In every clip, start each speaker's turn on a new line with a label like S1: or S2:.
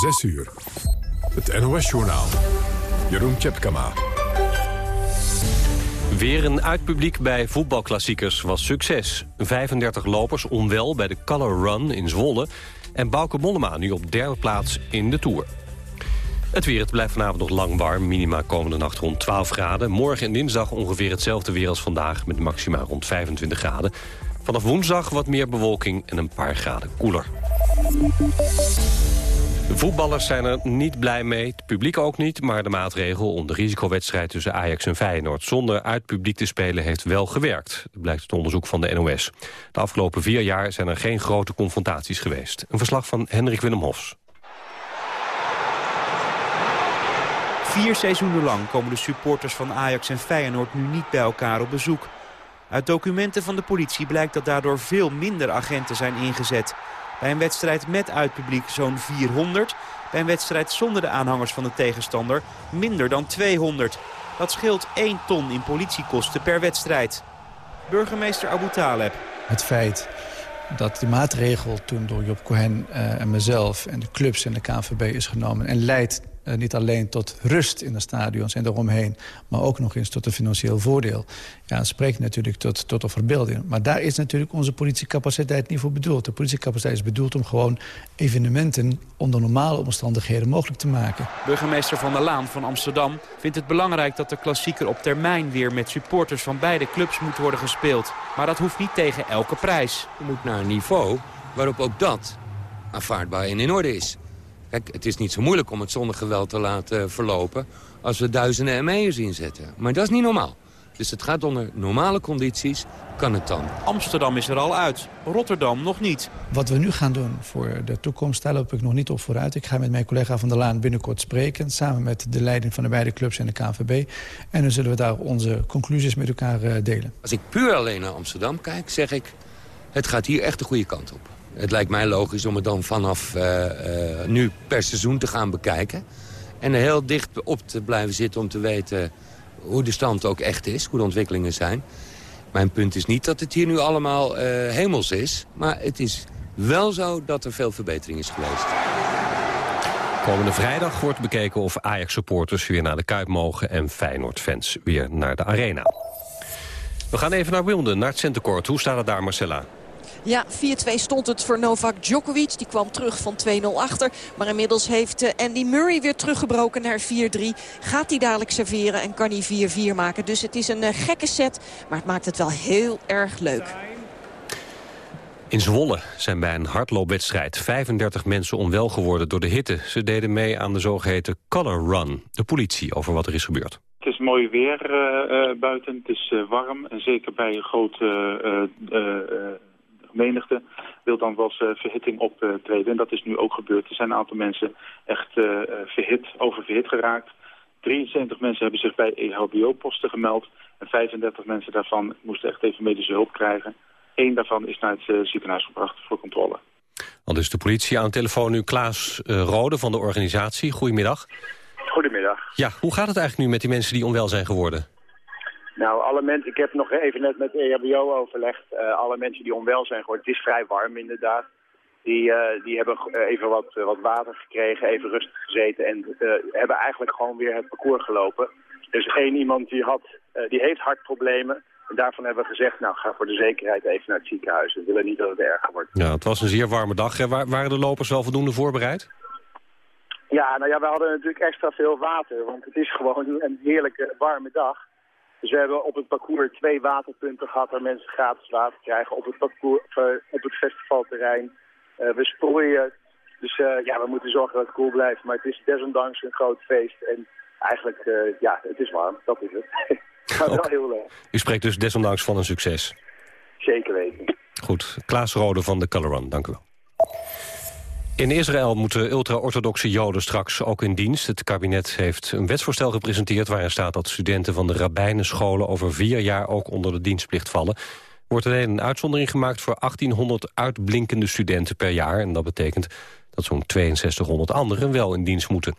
S1: 6 uur. Het NOS-journaal. Jeroen Tjepkama.
S2: Weer een uitpubliek bij voetbalklassiekers was succes. 35 lopers onwel bij de Color Run in Zwolle... en Bauke Mollema nu op derde plaats in de Tour. Het weer, het blijft vanavond nog lang warm. Minima komende nacht rond 12 graden. Morgen en dinsdag ongeveer hetzelfde weer als vandaag... met maxima rond 25 graden. Vanaf woensdag wat meer bewolking en een paar graden koeler. De voetballers zijn er niet blij mee, het publiek ook niet... maar de maatregel om de risicowedstrijd tussen Ajax en Feyenoord... zonder uit publiek te spelen heeft wel gewerkt. Blijkt uit onderzoek van de NOS. De afgelopen vier jaar zijn er geen grote confrontaties geweest. Een verslag van Hendrik Willem Hofs.
S3: Vier seizoenen lang komen de supporters van Ajax en Feyenoord nu niet bij elkaar op bezoek. Uit documenten van de politie blijkt dat daardoor veel minder agenten zijn ingezet. Bij een wedstrijd met uitpubliek zo'n 400. Bij een wedstrijd zonder de aanhangers van de tegenstander minder dan 200. Dat scheelt 1 ton in politiekosten per wedstrijd. Burgemeester Abu Taleb.
S4: Het feit dat die maatregel toen door Job Cohen uh, en mezelf... en de clubs en de KNVB is genomen... en leidt uh, niet alleen tot rust in de stadions en eromheen... maar ook nog eens tot een financieel voordeel. Ja, dat spreekt natuurlijk tot, tot een verbeelding. Maar daar is natuurlijk onze politiecapaciteit niet voor bedoeld. De politiecapaciteit is bedoeld om gewoon evenementen... onder normale omstandigheden mogelijk te maken.
S3: Burgemeester Van der Laan van Amsterdam vindt het belangrijk... dat de klassieker op termijn weer met supporters van beide clubs moet worden gespeeld. Maar dat hoeft niet tegen elke prijs.
S5: Je moet naar een niveau waarop ook dat aanvaardbaar en in orde is. Kijk, het is niet zo moeilijk om het zonder geweld te laten verlopen... als we duizenden ME'ers inzetten. Maar dat is niet normaal. Dus het gaat onder normale condities, kan het dan.
S3: Amsterdam is er al uit, Rotterdam nog niet.
S4: Wat we nu gaan doen voor de toekomst, daar loop ik nog niet op vooruit. Ik ga met mijn collega Van der Laan binnenkort spreken... samen met de leiding van de beide clubs en de KNVB. En dan zullen we daar onze conclusies met elkaar eh, delen.
S5: Als ik puur alleen naar Amsterdam kijk, zeg ik... het gaat hier echt de goede kant op. Het lijkt mij logisch om het dan vanaf uh, uh, nu per seizoen te gaan bekijken. En er heel dicht op te blijven zitten om te weten hoe de stand ook echt is. Hoe de ontwikkelingen zijn. Mijn punt is niet dat het hier nu allemaal uh, hemels is. Maar het is wel zo dat er veel verbetering is geweest.
S2: Komende vrijdag wordt bekeken of Ajax-supporters weer naar de Kuip mogen... en Feyenoord-fans weer naar de Arena. We gaan even naar Wimbledon, naar het centercourt. Hoe staat het daar, Marcella?
S6: Ja, 4-2 stond het voor Novak Djokovic. Die kwam terug van 2-0 achter. Maar inmiddels heeft eh, Andy Murray weer teruggebroken naar 4-3. Gaat hij dadelijk serveren en kan hij 4-4 maken. Dus het is een uh, gekke set, maar het maakt het wel heel erg leuk.
S2: In Zwolle zijn bij een hardloopwedstrijd 35 mensen onwel geworden door de hitte. Ze deden mee aan de zogeheten Color Run. De politie over wat er is gebeurd.
S7: Het is mooi weer uh, buiten, het is warm en zeker bij een grote menigte wil dan wel eens uh, verhitting optreden. En dat is nu ook gebeurd. Er zijn een aantal mensen echt uh, verhit, oververhit geraakt. 73 mensen hebben zich bij EHBO-posten gemeld. En 35 mensen daarvan moesten echt even medische hulp krijgen. Eén daarvan is naar het uh, ziekenhuis gebracht voor controle.
S2: Al dus de politie aan de telefoon nu Klaas uh, Rode van de organisatie. Goedemiddag.
S8: Goedemiddag.
S2: Ja, hoe gaat het eigenlijk nu met die mensen die onwel zijn geworden?
S8: Nou, alle mensen, ik heb nog even net met EHBO overlegd. Uh, alle mensen die onwel zijn geworden, het is vrij warm inderdaad. Die, uh, die hebben even wat, uh, wat water gekregen, even rustig gezeten en hebben eigenlijk gewoon weer het parcours gelopen. Is één iemand die, had, die heeft hartproblemen. En daarvan hebben we gezegd, nou ga voor de zekerheid even naar het ziekenhuis. We willen niet dat het erger wordt.
S2: Ja, het was een zeer warme dag. Waren de lopers wel voldoende voorbereid?
S8: Ja, nou ja, we hadden natuurlijk extra veel water. Want het is gewoon een heerlijke warme dag. Dus we hebben op het parcours twee waterpunten gehad waar mensen gratis water krijgen op het, parcours, uh, op het festivalterrein. Uh, we strooien, dus uh, ja, we moeten zorgen dat het koel blijft. Maar het is desondanks een groot feest en eigenlijk, ja, het is warm, dat is het. maar wel heel leuk.
S2: U spreekt dus desondanks van een succes?
S8: Zeker weten.
S2: Goed, Klaas Rode van de Color Run, dank u wel. In Israël moeten ultra-orthodoxe joden straks ook in dienst. Het kabinet heeft een wetsvoorstel gepresenteerd... waarin staat dat studenten van de rabbijnenscholen... over vier jaar ook onder de dienstplicht vallen. Wordt alleen een uitzondering gemaakt voor 1800 uitblinkende studenten per jaar. En dat betekent dat zo'n 6200 anderen wel in dienst moeten.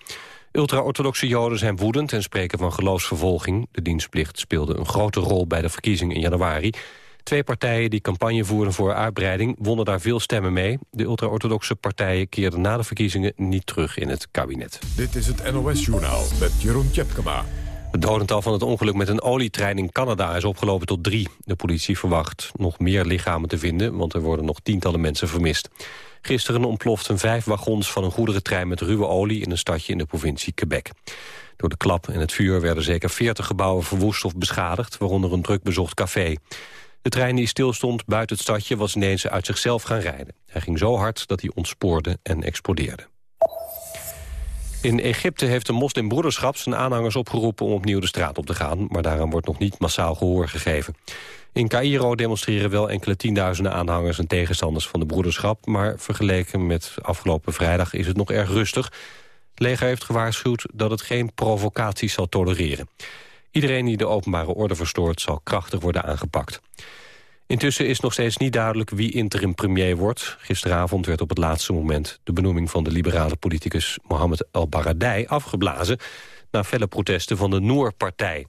S2: Ultra-orthodoxe joden zijn woedend en spreken van geloofsvervolging. De dienstplicht speelde een grote rol bij de verkiezingen in januari. Twee partijen die campagne voeren voor uitbreiding wonnen daar veel stemmen mee. De ultra-orthodoxe partijen keerden na de verkiezingen niet terug in het kabinet.
S1: Dit is het NOS-journaal met Jeroen Tjepkema.
S2: Het dodental van het ongeluk met een olietrein in Canada is opgelopen tot drie. De politie verwacht nog meer lichamen te vinden, want er worden nog tientallen mensen vermist. Gisteren ontploften vijf wagons van een goederentrein met ruwe olie in een stadje in de provincie Quebec. Door de klap en het vuur werden zeker 40 gebouwen verwoest of beschadigd, waaronder een druk bezocht café. De trein die stilstond buiten het stadje was ineens uit zichzelf gaan rijden. Hij ging zo hard dat hij ontspoorde en explodeerde. In Egypte heeft de moslimbroederschap zijn aanhangers opgeroepen om opnieuw de straat op te gaan, maar daaraan wordt nog niet massaal gehoor gegeven. In Cairo demonstreren wel enkele tienduizenden aanhangers en tegenstanders van de broederschap, maar vergeleken met afgelopen vrijdag is het nog erg rustig. Het leger heeft gewaarschuwd dat het geen provocaties zal tolereren. Iedereen die de openbare orde verstoort zal krachtig worden aangepakt. Intussen is nog steeds niet duidelijk wie interim premier wordt. Gisteravond werd op het laatste moment de benoeming van de liberale politicus Mohammed El-Baradei afgeblazen... na felle protesten van de Noor-partij.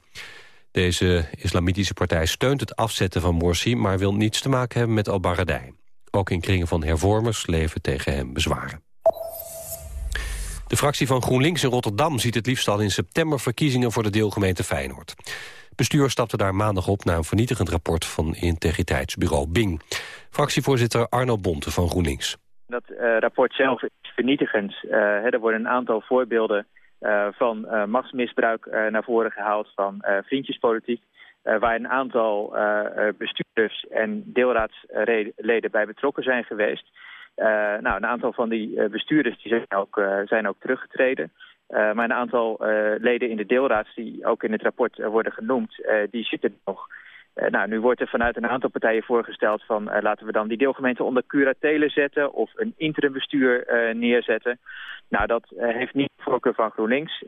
S2: Deze islamitische partij steunt het afzetten van Morsi... maar wil niets te maken hebben met Al-Baradei. Ook in kringen van hervormers leven tegen hem bezwaren. De fractie van GroenLinks in Rotterdam ziet het liefst al in september verkiezingen voor de deelgemeente Feyenoord. Bestuur stapte daar maandag op na een vernietigend rapport van integriteitsbureau Bing. Fractievoorzitter Arno Bonte van GroenLinks.
S9: Dat uh, rapport zelf is vernietigend. Uh, er worden een aantal voorbeelden uh, van machtsmisbruik naar voren gehaald, van vriendjespolitiek. waar een aantal bestuurders en deelraadsleden bij betrokken zijn geweest. Nou, een aantal van die bestuurders die zijn, ook, zijn ook teruggetreden. Maar een aantal leden in de deelraad die ook in het rapport worden genoemd, die zitten nog. Nou, nu wordt er vanuit een aantal partijen voorgesteld van laten we dan die deelgemeente onder curatele zetten of een interimbestuur neerzetten. Nou, dat heeft niet de voorkeur van GroenLinks.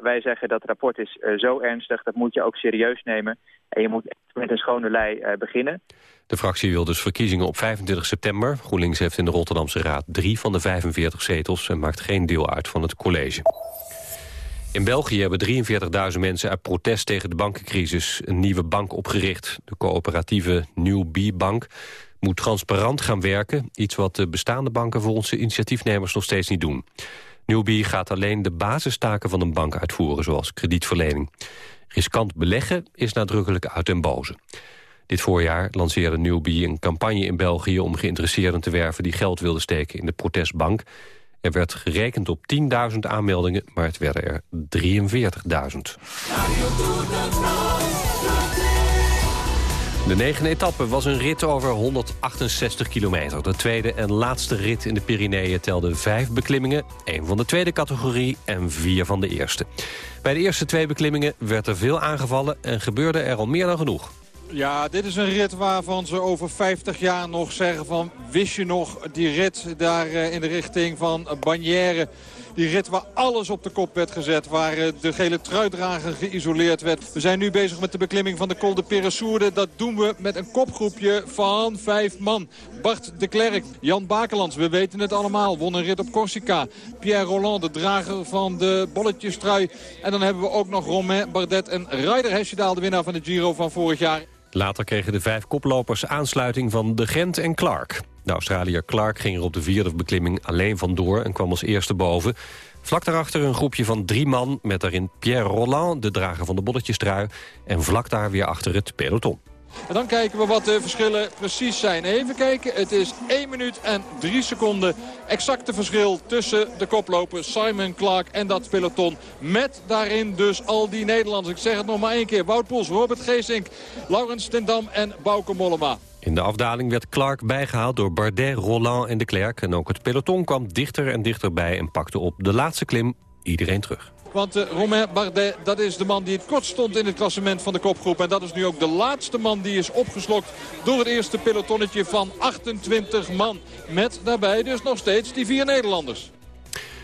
S9: wij zeggen dat rapport is zo ernstig, dat moet je ook serieus nemen. En je moet echt met een schone lei beginnen.
S2: De fractie wil dus verkiezingen op 25 september. GroenLinks heeft in de Rotterdamse Raad drie van de 45 zetels... en maakt geen deel uit van het college. In België hebben 43.000 mensen uit protest tegen de bankencrisis een nieuwe bank opgericht. De coöperatieve New B-bank moet transparant gaan werken. Iets wat de bestaande banken volgens de initiatiefnemers nog steeds niet doen. Newbie gaat alleen de basistaken van een bank uitvoeren, zoals kredietverlening. Riskant beleggen is nadrukkelijk uit den boze. Dit voorjaar lanceerde Newbie een campagne in België om geïnteresseerden te werven die geld wilden steken in de protestbank. Er werd gerekend op 10.000 aanmeldingen, maar het werden er 43.000. De negende etappe was een rit over 168 kilometer. De tweede en laatste rit in de Pyreneeën telde vijf beklimmingen. één van de tweede categorie en vier van de eerste. Bij de eerste twee beklimmingen werd er veel aangevallen... en gebeurde er al meer dan genoeg.
S10: Ja, dit is een rit waarvan ze over 50 jaar nog zeggen van... wist je nog die rit daar eh, in de richting van Bagnères... Die rit waar alles op de kop werd gezet. Waar eh, de gele truidrager geïsoleerd werd. We zijn nu bezig met de beklimming van de Col de Peressourde. Dat doen we met een kopgroepje van vijf man. Bart de Klerk, Jan Bakelands, we weten het allemaal. Won een rit op Corsica. Pierre Roland, de drager van de bolletjestrui. En dan hebben we ook nog Romain Bardet en Ryder Hesjedaal, de winnaar van de Giro van vorig jaar.
S2: Later kregen de vijf koplopers aansluiting van De Gent en Clark. De Australiër Clark ging er op de vierde beklimming alleen vandoor... en kwam als eerste boven. Vlak daarachter een groepje van drie man... met daarin Pierre Roland, de drager van de bolletjestrui... en vlak daar weer achter het peloton.
S10: En dan kijken we wat de verschillen precies zijn. Even kijken, het is 1 minuut en 3 seconden. Exacte verschil tussen de koploper Simon Clark en dat peloton. Met daarin dus al die Nederlanders. Ik zeg het nog maar één keer. Wout Poels, Robert Geesink, Laurens Tendam en Bauke Mollema.
S2: In de afdaling werd Clark bijgehaald door Bardet, Roland en de Klerk. En ook het peloton kwam dichter en dichterbij en pakte op de laatste klim iedereen terug.
S10: Want uh, Romain Bardet, dat is de man die het kort stond in het klassement van de kopgroep. En dat is nu ook de laatste man die is opgeslokt door het eerste pelotonnetje van 28 man. Met daarbij dus nog steeds die vier Nederlanders.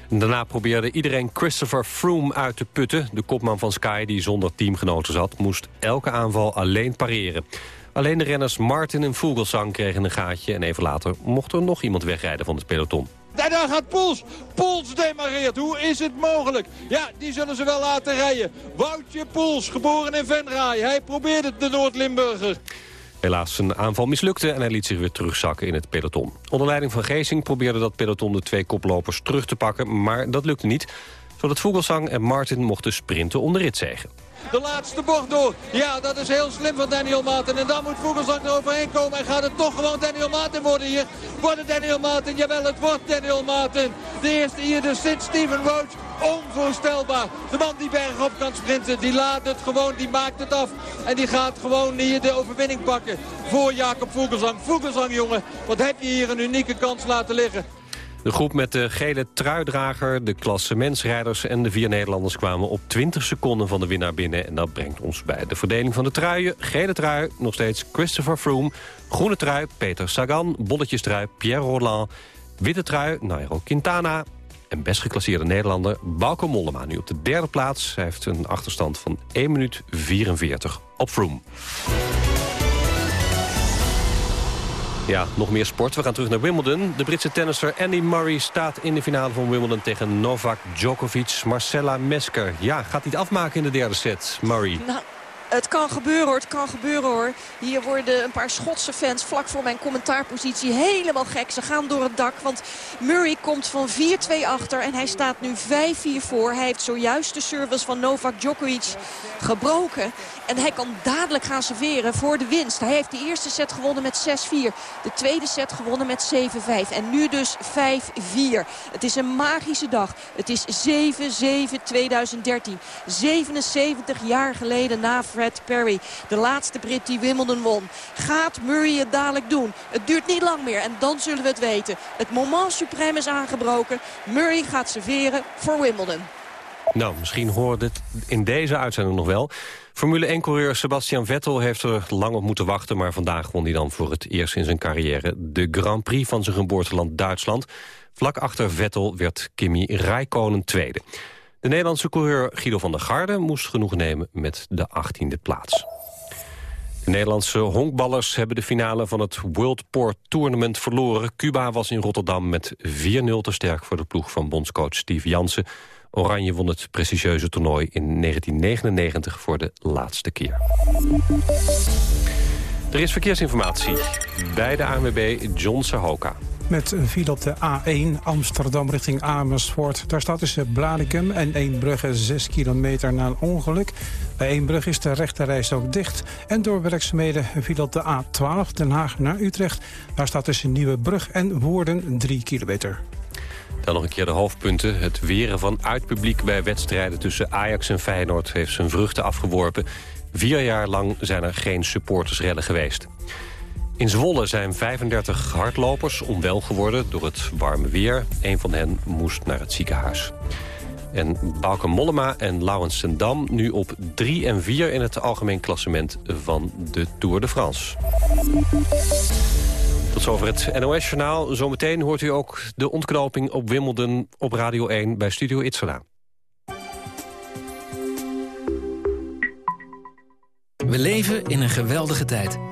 S2: Daarna probeerde iedereen Christopher Froome uit te putten. De kopman van Sky, die zonder teamgenoten zat, moest elke aanval alleen pareren. Alleen de renners Martin en Vogelsang kregen een gaatje... en even later mocht er nog iemand wegrijden van het peloton.
S10: Daar gaat Poels. Poels demareert. Hoe is het mogelijk? Ja, die zullen ze wel laten rijden. Woutje Poels, geboren in Venray. Hij probeert het, de Noord-Limburger.
S2: Helaas, zijn aanval mislukte en hij liet zich weer terugzakken in het peloton. Onder leiding van Geesing probeerde dat peloton de twee koplopers terug te pakken... maar dat lukte niet, zodat Vogelsang en Martin mochten sprinten om de.
S10: De laatste bocht door. Ja, dat is heel slim van Daniel Martin. En dan moet Vogelsang er overheen komen. En gaat het toch gewoon Daniel Martin worden hier. Wordt het Daniel Martin? Jawel, het wordt Daniel Martin. De eerste hier dus sinds Steven Roach. Onvoorstelbaar. De man die bergop kan sprinten, die laat het gewoon, die maakt het af. En die gaat gewoon hier de overwinning pakken voor Jacob Vogelsang. Vogelsang, jongen, wat heb je hier een unieke kans laten liggen.
S2: De groep met de gele truidrager, de klassementsrijders en de vier Nederlanders kwamen op 20 seconden van de winnaar binnen. En dat brengt ons bij de verdeling van de truien. Gele trui, nog steeds Christopher Froome. Groene trui, Peter Sagan. Bolletjestrui, Pierre Roland. Witte trui, Nairo Quintana. En best geclasseerde Nederlander Bauke Mollema nu op de derde plaats. Hij heeft een achterstand van 1 minuut 44 op Froome. Ja, nog meer sport. We gaan terug naar Wimbledon. De Britse tennisser Andy Murray staat in de finale van Wimbledon... tegen Novak Djokovic. Marcella Mesker. Ja, gaat hij het afmaken in de derde set, Murray?
S6: Nou, het kan gebeuren hoor, het kan gebeuren hoor. Hier worden een paar Schotse fans vlak voor mijn commentaarpositie helemaal gek. Ze gaan door het dak, want Murray komt van 4-2 achter en hij staat nu 5-4 voor. Hij heeft zojuist de service van Novak Djokovic gebroken. En hij kan dadelijk gaan serveren voor de winst. Hij heeft de eerste set gewonnen met 6-4. De tweede set gewonnen met 7-5. En nu dus 5-4. Het is een magische dag. Het is 7-7-2013. 77 jaar geleden na Fred De laatste Brit die Wimbledon won. Gaat Murray het dadelijk doen? Het duurt niet lang meer en dan zullen we het weten. Het moment suprême is aangebroken. Murray gaat serveren voor Wimbledon.
S2: Nou, misschien horen dit in deze uitzending nog wel. Formule 1-coureur Sebastian Vettel heeft er lang op moeten wachten... maar vandaag won hij dan voor het eerst in zijn carrière... de Grand Prix van zijn geboorteland Duitsland. Vlak achter Vettel werd Kimi Räikkönen tweede. De Nederlandse coureur Guido van der Garde moest genoegen nemen met de 18e plaats. De Nederlandse honkballers hebben de finale van het World Port Tournament verloren. Cuba was in Rotterdam met 4-0 te sterk voor de ploeg van bondscoach Steve Jansen. Oranje won het prestigieuze toernooi in 1999 voor de laatste keer. Er is verkeersinformatie bij de ANWB John Sahoka
S11: met een file op de A1 Amsterdam richting Amersfoort. Daar staat tussen Blarikum en Eembrugge 6 kilometer na een ongeluk. Bij Eembrugge is de rechterreis ook dicht. En door werkzaamheden een op de A12 Den Haag naar Utrecht. Daar staat tussen Nieuwebrug en Woerden 3 kilometer.
S2: Dan nog een keer de hoofdpunten. Het weren van uitpubliek bij wedstrijden tussen Ajax en Feyenoord... heeft zijn vruchten afgeworpen. Vier jaar lang zijn er geen supportersrellen geweest. In Zwolle zijn 35 hardlopers onwel geworden door het warme weer. Een van hen moest naar het ziekenhuis. En Bauke Mollema en Laurens Sendam nu op 3 en 4 in het algemeen klassement van de Tour de France. Tot zover het NOS-journaal. Zometeen hoort u ook de ontknoping op Wimbledon op Radio 1 bij Studio Itzela.
S12: We leven in een geweldige tijd.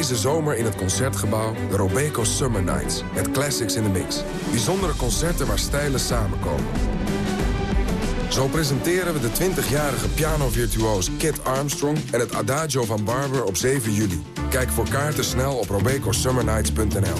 S13: Deze zomer in het Concertgebouw de Robeco Summer Nights. Met classics in the mix. Bijzondere concerten waar stijlen samenkomen. Zo presenteren we de 20-jarige pianovirtuoos Kit Armstrong... en het Adagio van Barber op 7 juli. Kijk voor kaarten snel op robecosummernights.nl.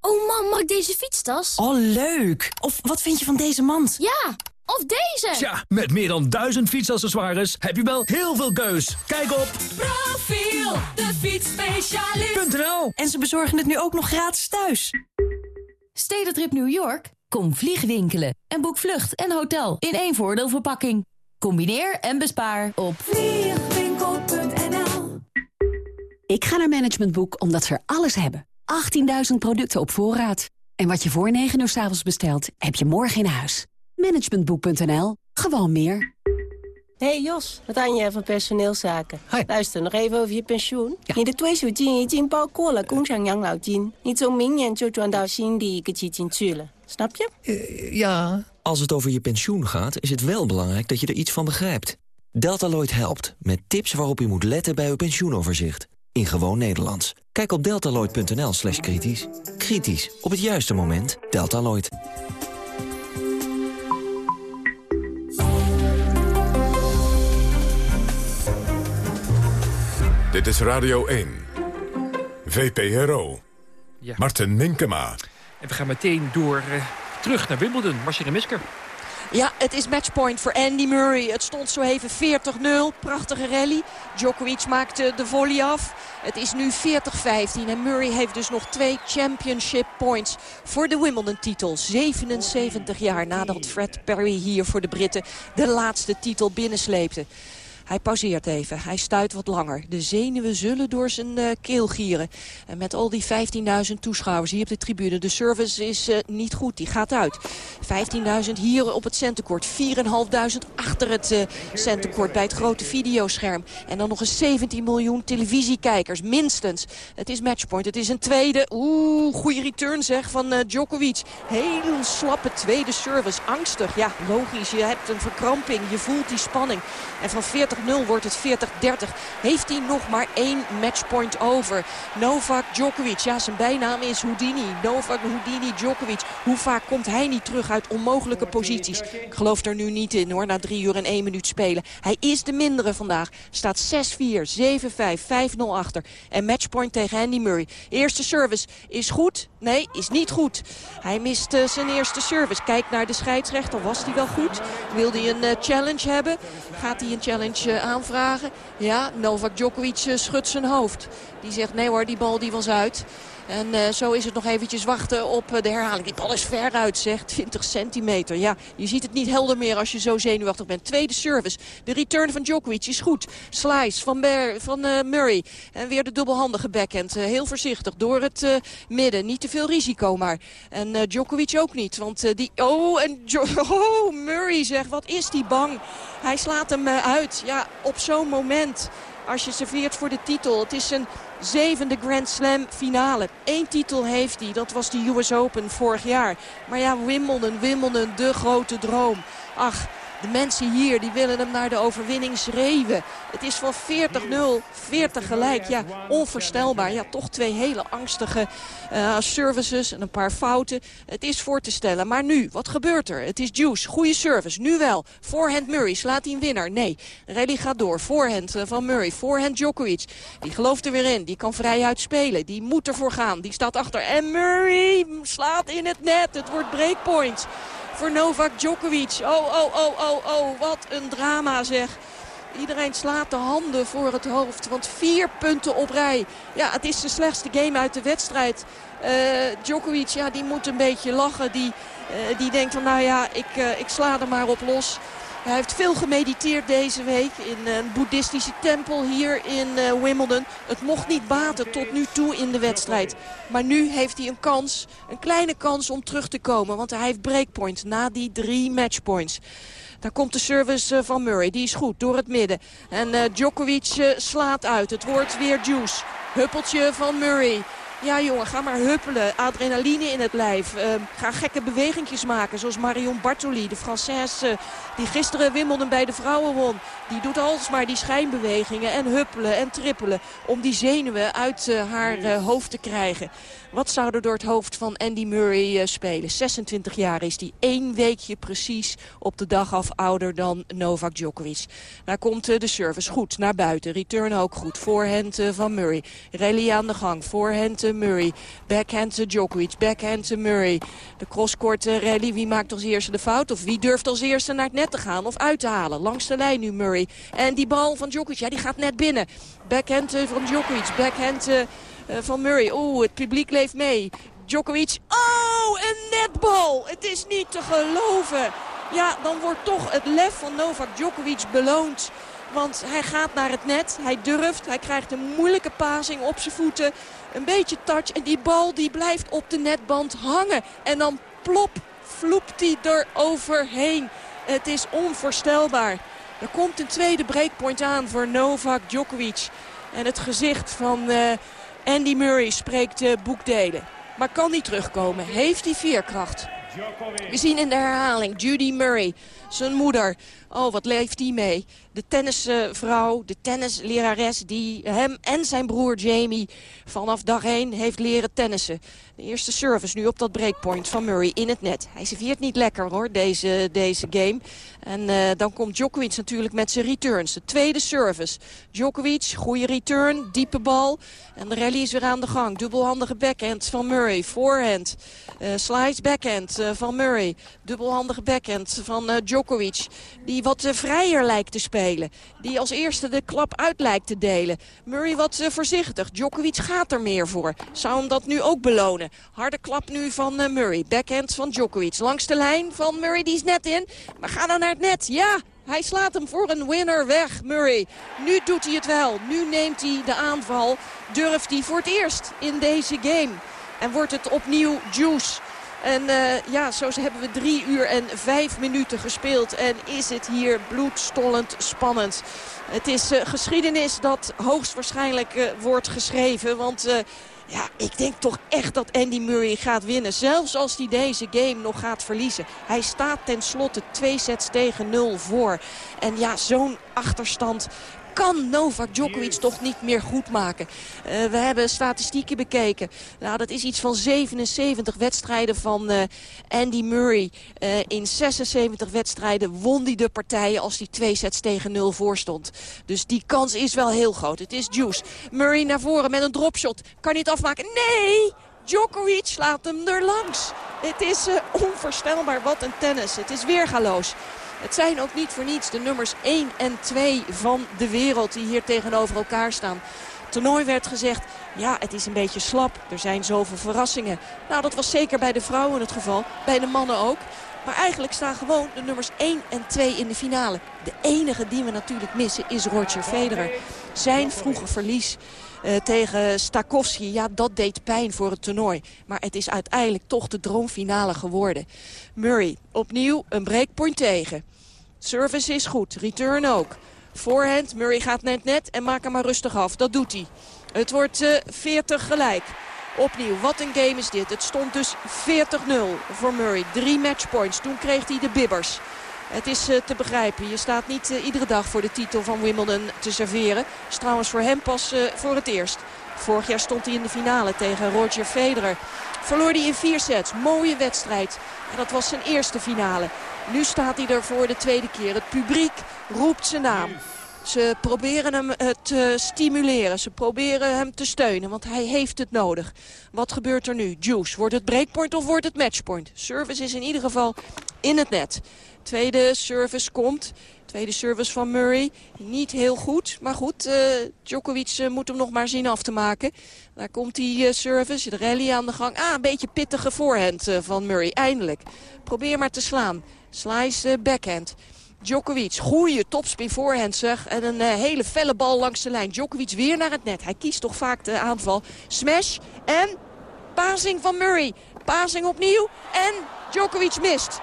S14: Oh man, mag ik deze fietstas?
S15: Oh, leuk! Of wat vind je van deze mand?
S14: Ja, of deze!
S16: Tja, met meer dan duizend fietsaccessoires heb je wel heel veel keus. Kijk op
S17: Profiel, de fietsspecialist.nl
S15: En ze bezorgen het nu ook nog gratis thuis.
S18: Stedentrip New York? Kom vliegwinkelen en boek vlucht en hotel in één voordeelverpakking. Combineer en bespaar op
S14: vliegwinkel.nl
S19: Ik ga naar Management Boek omdat ze er alles hebben. 18.000 producten op voorraad. En wat je voor 9 uur s avonds bestelt, heb je morgen in huis. Managementboek.nl. Gewoon meer.
S20: hey Jos, wat aan je van personeelszaken? Luister, nog even over je pensioen. Ja. 你的退休金已经包括了工厂养老金，你从明年就转到新的一个基金去了。Snap je?
S21: Uh, ja. Als het over je pensioen gaat, is het wel belangrijk dat je er iets van begrijpt. Deltaloid helpt, met tips waarop u moet letten bij uw pensioenoverzicht. In gewoon Nederlands. Kijk op deltaloid.nl slash kritisch. Kritisch, op het juiste moment. Deltaloid.
S1: Dit is Radio 1. VPRO.
S22: Ja.
S1: Martin Minkema.
S22: En we gaan meteen door uh, terug naar Wimbledon. Marcel Misker.
S6: Ja, het is matchpoint voor Andy Murray. Het stond zo even 40-0. Prachtige rally. Djokovic maakte de volley af. Het is nu 40-15 en Murray heeft dus nog twee championship points voor de Wimbledon-titel. 77 jaar nadat Fred Perry hier voor de Britten de laatste titel binnensleepte. Hij pauzeert even. Hij stuit wat langer. De zenuwen zullen door zijn uh, keel gieren. En met al die 15.000 toeschouwers hier op de tribune. De service is uh, niet goed. Die gaat uit. 15.000 hier op het centenkort. 4.500 achter het uh, centenkort bij het grote videoscherm. En dan nog eens 17 miljoen televisiekijkers. Minstens. Het is matchpoint. Het is een tweede. Oeh, goede return zeg van Djokovic. Heel slappe tweede service. Angstig. Ja, logisch. Je hebt een verkramping. Je voelt die spanning. En van 40 40-0 wordt het 40-30. Heeft hij nog maar één matchpoint over. Novak Djokovic, ja zijn bijnaam is Houdini. Novak Houdini Djokovic. Hoe vaak komt hij niet terug uit onmogelijke posities? Ik geloof er nu niet in hoor, na drie uur en één minuut spelen. Hij is de mindere vandaag. Staat 6-4, 7-5, 5-0 achter. En matchpoint tegen Andy Murray. Eerste service is goed? Nee, is niet goed. Hij mist uh, zijn eerste service. Kijk naar de scheidsrechter. Was hij wel goed? Wil hij een uh, challenge hebben? Gaat hij een challenge uh, aanvragen? Ja, Novak Djokovic schudt zijn hoofd. Die zegt nee hoor, die bal die was uit. En uh, zo is het nog eventjes wachten op uh, de herhaling. Die bal is ver uit, zeg. 20 centimeter. Ja, je ziet het niet helder meer als je zo zenuwachtig bent. Tweede service. De return van Djokovic is goed. Slice van, van uh, Murray. En weer de dubbelhandige backhand. heel voorzichtig door het midden. Niet te veel risico maar. En Djokovic ook niet. Want die... Oh, en oh, Murray zeg. Wat is die bang. Hij slaat hem uit. Ja, op zo'n moment. Als je serveert voor de titel. Het is een zevende Grand Slam finale. Eén titel heeft hij, dat was de US Open vorig jaar. Maar ja, Wimbledon, Wimbledon, de grote droom. Ach, de mensen hier die willen hem naar de overwinning schreeuwen. Het is van 40-0, 40 gelijk. Ja, onvoorstelbaar. Ja, toch twee hele angstige uh, services en een paar fouten. Het is voor te stellen. Maar nu, wat gebeurt er? Het is Juice, goede service. Nu wel. Voorhand Murray, slaat hij een winnaar? Nee. Rally gaat door. Voorhand uh, van Murray. Voorhand Djokovic. Die gelooft er weer in. Die kan vrijuit spelen. Die moet ervoor gaan. Die staat achter. En Murray slaat in het net. Het wordt breakpoint voor Novak Djokovic. Oh, oh, oh, oh, oh, wat een drama zeg. Iedereen slaat de handen voor het hoofd. Want vier punten op rij. Ja, het is de slechtste game uit de wedstrijd. Uh, Djokovic, ja, die moet een beetje lachen. Die, uh, die denkt van, nou ja, ik, uh, ik sla er maar op los. Hij heeft veel gemediteerd deze week in een boeddhistische tempel hier in uh, Wimbledon. Het mocht niet baten tot nu toe in de wedstrijd. Maar nu heeft hij een kans, een kleine kans om terug te komen. Want hij heeft breakpoint na die drie matchpoints. Daar komt de service van Murray. Die is goed door het midden. En uh, Djokovic slaat uit. Het wordt weer juice. Huppeltje van Murray. Ja jongen, ga maar huppelen. Adrenaline in het lijf. Uh, ga gekke bewegingjes maken. Zoals Marion Bartoli, de Française uh, die gisteren Wimbledon bij de vrouwen won. Die doet alsmaar die schijnbewegingen en huppelen en trippelen. Om die zenuwen uit uh, haar hoofd te krijgen. Wat zou er door het hoofd van Andy Murray spelen? 26 jaar is die. één weekje precies op de dag af ouder dan Novak Djokovic. Daar komt de service goed naar buiten. Return ook goed. Voorhand van Murray. Rally aan de gang. Voorhand Murray. Backhand Djokovic. Backhand Murray. De crosscourt rally. Wie maakt als eerste de fout? Of wie durft als eerste naar het net te gaan of uit te halen? Langs de lijn nu Murray. En die bal van Djokovic, ja, die gaat net binnen. Backhand van Djokovic. Backhand uh, van Murray. Oeh, het publiek leeft mee. Djokovic. Oh, een netbal. Het is niet te geloven. Ja, dan wordt toch het lef van Novak Djokovic beloond. Want hij gaat naar het net, hij durft, hij krijgt een moeilijke pasing op zijn voeten. Een beetje touch en die bal die blijft op de netband hangen. En dan plop, vloept hij er overheen. Het is onvoorstelbaar. Er komt een tweede breakpoint aan voor Novak Djokovic. En het gezicht van uh, Andy Murray spreekt uh, boekdelen. Maar kan niet terugkomen. Heeft hij veerkracht? We zien in de herhaling Judy Murray, zijn moeder. Oh, wat leeft die mee? De tennisvrouw, de tennislerares die hem en zijn broer Jamie vanaf dag 1 heeft leren tennissen. De eerste service nu op dat breakpoint van Murray in het net. Hij serveert niet lekker hoor, deze, deze game. En uh, dan komt Djokovic natuurlijk met zijn returns. De tweede service. Djokovic, goede return, diepe bal. En de rally is weer aan de gang. Dubbelhandige backhand van Murray. Voorhand. Uh, slice backhand uh, van Murray. Dubbelhandige backhand van Djokovic. Die wat vrijer lijkt te spelen. Die als eerste de klap uit lijkt te delen. Murray wat voorzichtig. Djokovic gaat er meer voor. Zou hem dat nu ook belonen. Harde klap nu van Murray. Backhand van Djokovic. Langs de lijn van Murray. Die is net in. Maar ga dan naar het net. Ja, hij slaat hem voor een winner weg, Murray. Nu doet hij het wel. Nu neemt hij de aanval. Durft hij voor het eerst in deze game. En wordt het opnieuw Juice. En uh, ja, zo hebben we drie uur en vijf minuten gespeeld. En is het hier bloedstollend spannend. Het is uh, geschiedenis dat hoogstwaarschijnlijk uh, wordt geschreven. Want ja, ik denk toch echt dat Andy Murray gaat winnen. Zelfs als hij deze game nog gaat verliezen. Hij staat tenslotte twee sets tegen nul voor. En ja, zo'n achterstand kan Novak Djokovic toch niet meer goed maken. Uh, we hebben statistieken bekeken. Nou, dat is iets van 77 wedstrijden van uh, Andy Murray. Uh, in 76 wedstrijden won hij de partijen als hij twee sets tegen nul voor stond. Dus die kans is wel heel groot. Het is Juice. Murray naar voren met een dropshot. Kan hij het afmaken? Nee! Djokovic slaat hem er langs. Het is onvoorstelbaar. Wat een tennis. Het is weergaloos. Het zijn ook niet voor niets de nummers 1 en 2 van de wereld die hier tegenover elkaar staan. Het toernooi werd gezegd, ja het is een beetje slap, er zijn zoveel verrassingen. Nou dat was zeker bij de vrouwen het geval, bij de mannen ook. Maar eigenlijk staan gewoon de nummers 1 en 2 in de finale. De enige die we natuurlijk missen is Roger Federer. Zijn vroege verlies uh, tegen Stakowski. Ja, dat deed pijn voor het toernooi. Maar het is uiteindelijk toch de droomfinale geworden. Murray, opnieuw een breakpoint tegen. Service is goed, return ook. Voorhand, Murray gaat net net en maakt hem maar rustig af. Dat doet hij. Het wordt uh, 40 gelijk. Opnieuw, wat een game is dit. Het stond dus 40-0 voor Murray. Drie matchpoints. Toen kreeg hij de bibbers. Het is uh, te begrijpen. Je staat niet uh, iedere dag voor de titel van Wimbledon te serveren. is trouwens voor hem pas voor het eerst. Vorig jaar stond hij in de finale tegen Roger Federer. Verloor hij in vier sets. Mooie wedstrijd. En dat was zijn eerste finale. Nu staat hij er voor de tweede keer. Het publiek roept zijn naam. Ze proberen hem te stimuleren. Ze proberen hem te steunen, want hij heeft het nodig. Wat gebeurt er nu? Juice, wordt het breakpoint of wordt het matchpoint? Service is in ieder geval in het net. Tweede service komt. Tweede service van Murray. Niet heel goed. Maar goed, uh, Djokovic uh, moet hem nog maar zien af te maken. Daar komt die service. De rally aan de gang. Ah, een beetje pittige voorhand van Murray. Eindelijk. Probeer maar te slaan. Slice backhand. Djokovic, goede topspin voorhand zeg. En een hele felle bal langs de lijn. Djokovic weer naar het net. Hij kiest toch vaak de aanval. Smash en pasing van Murray. Pasing opnieuw en Djokovic mist.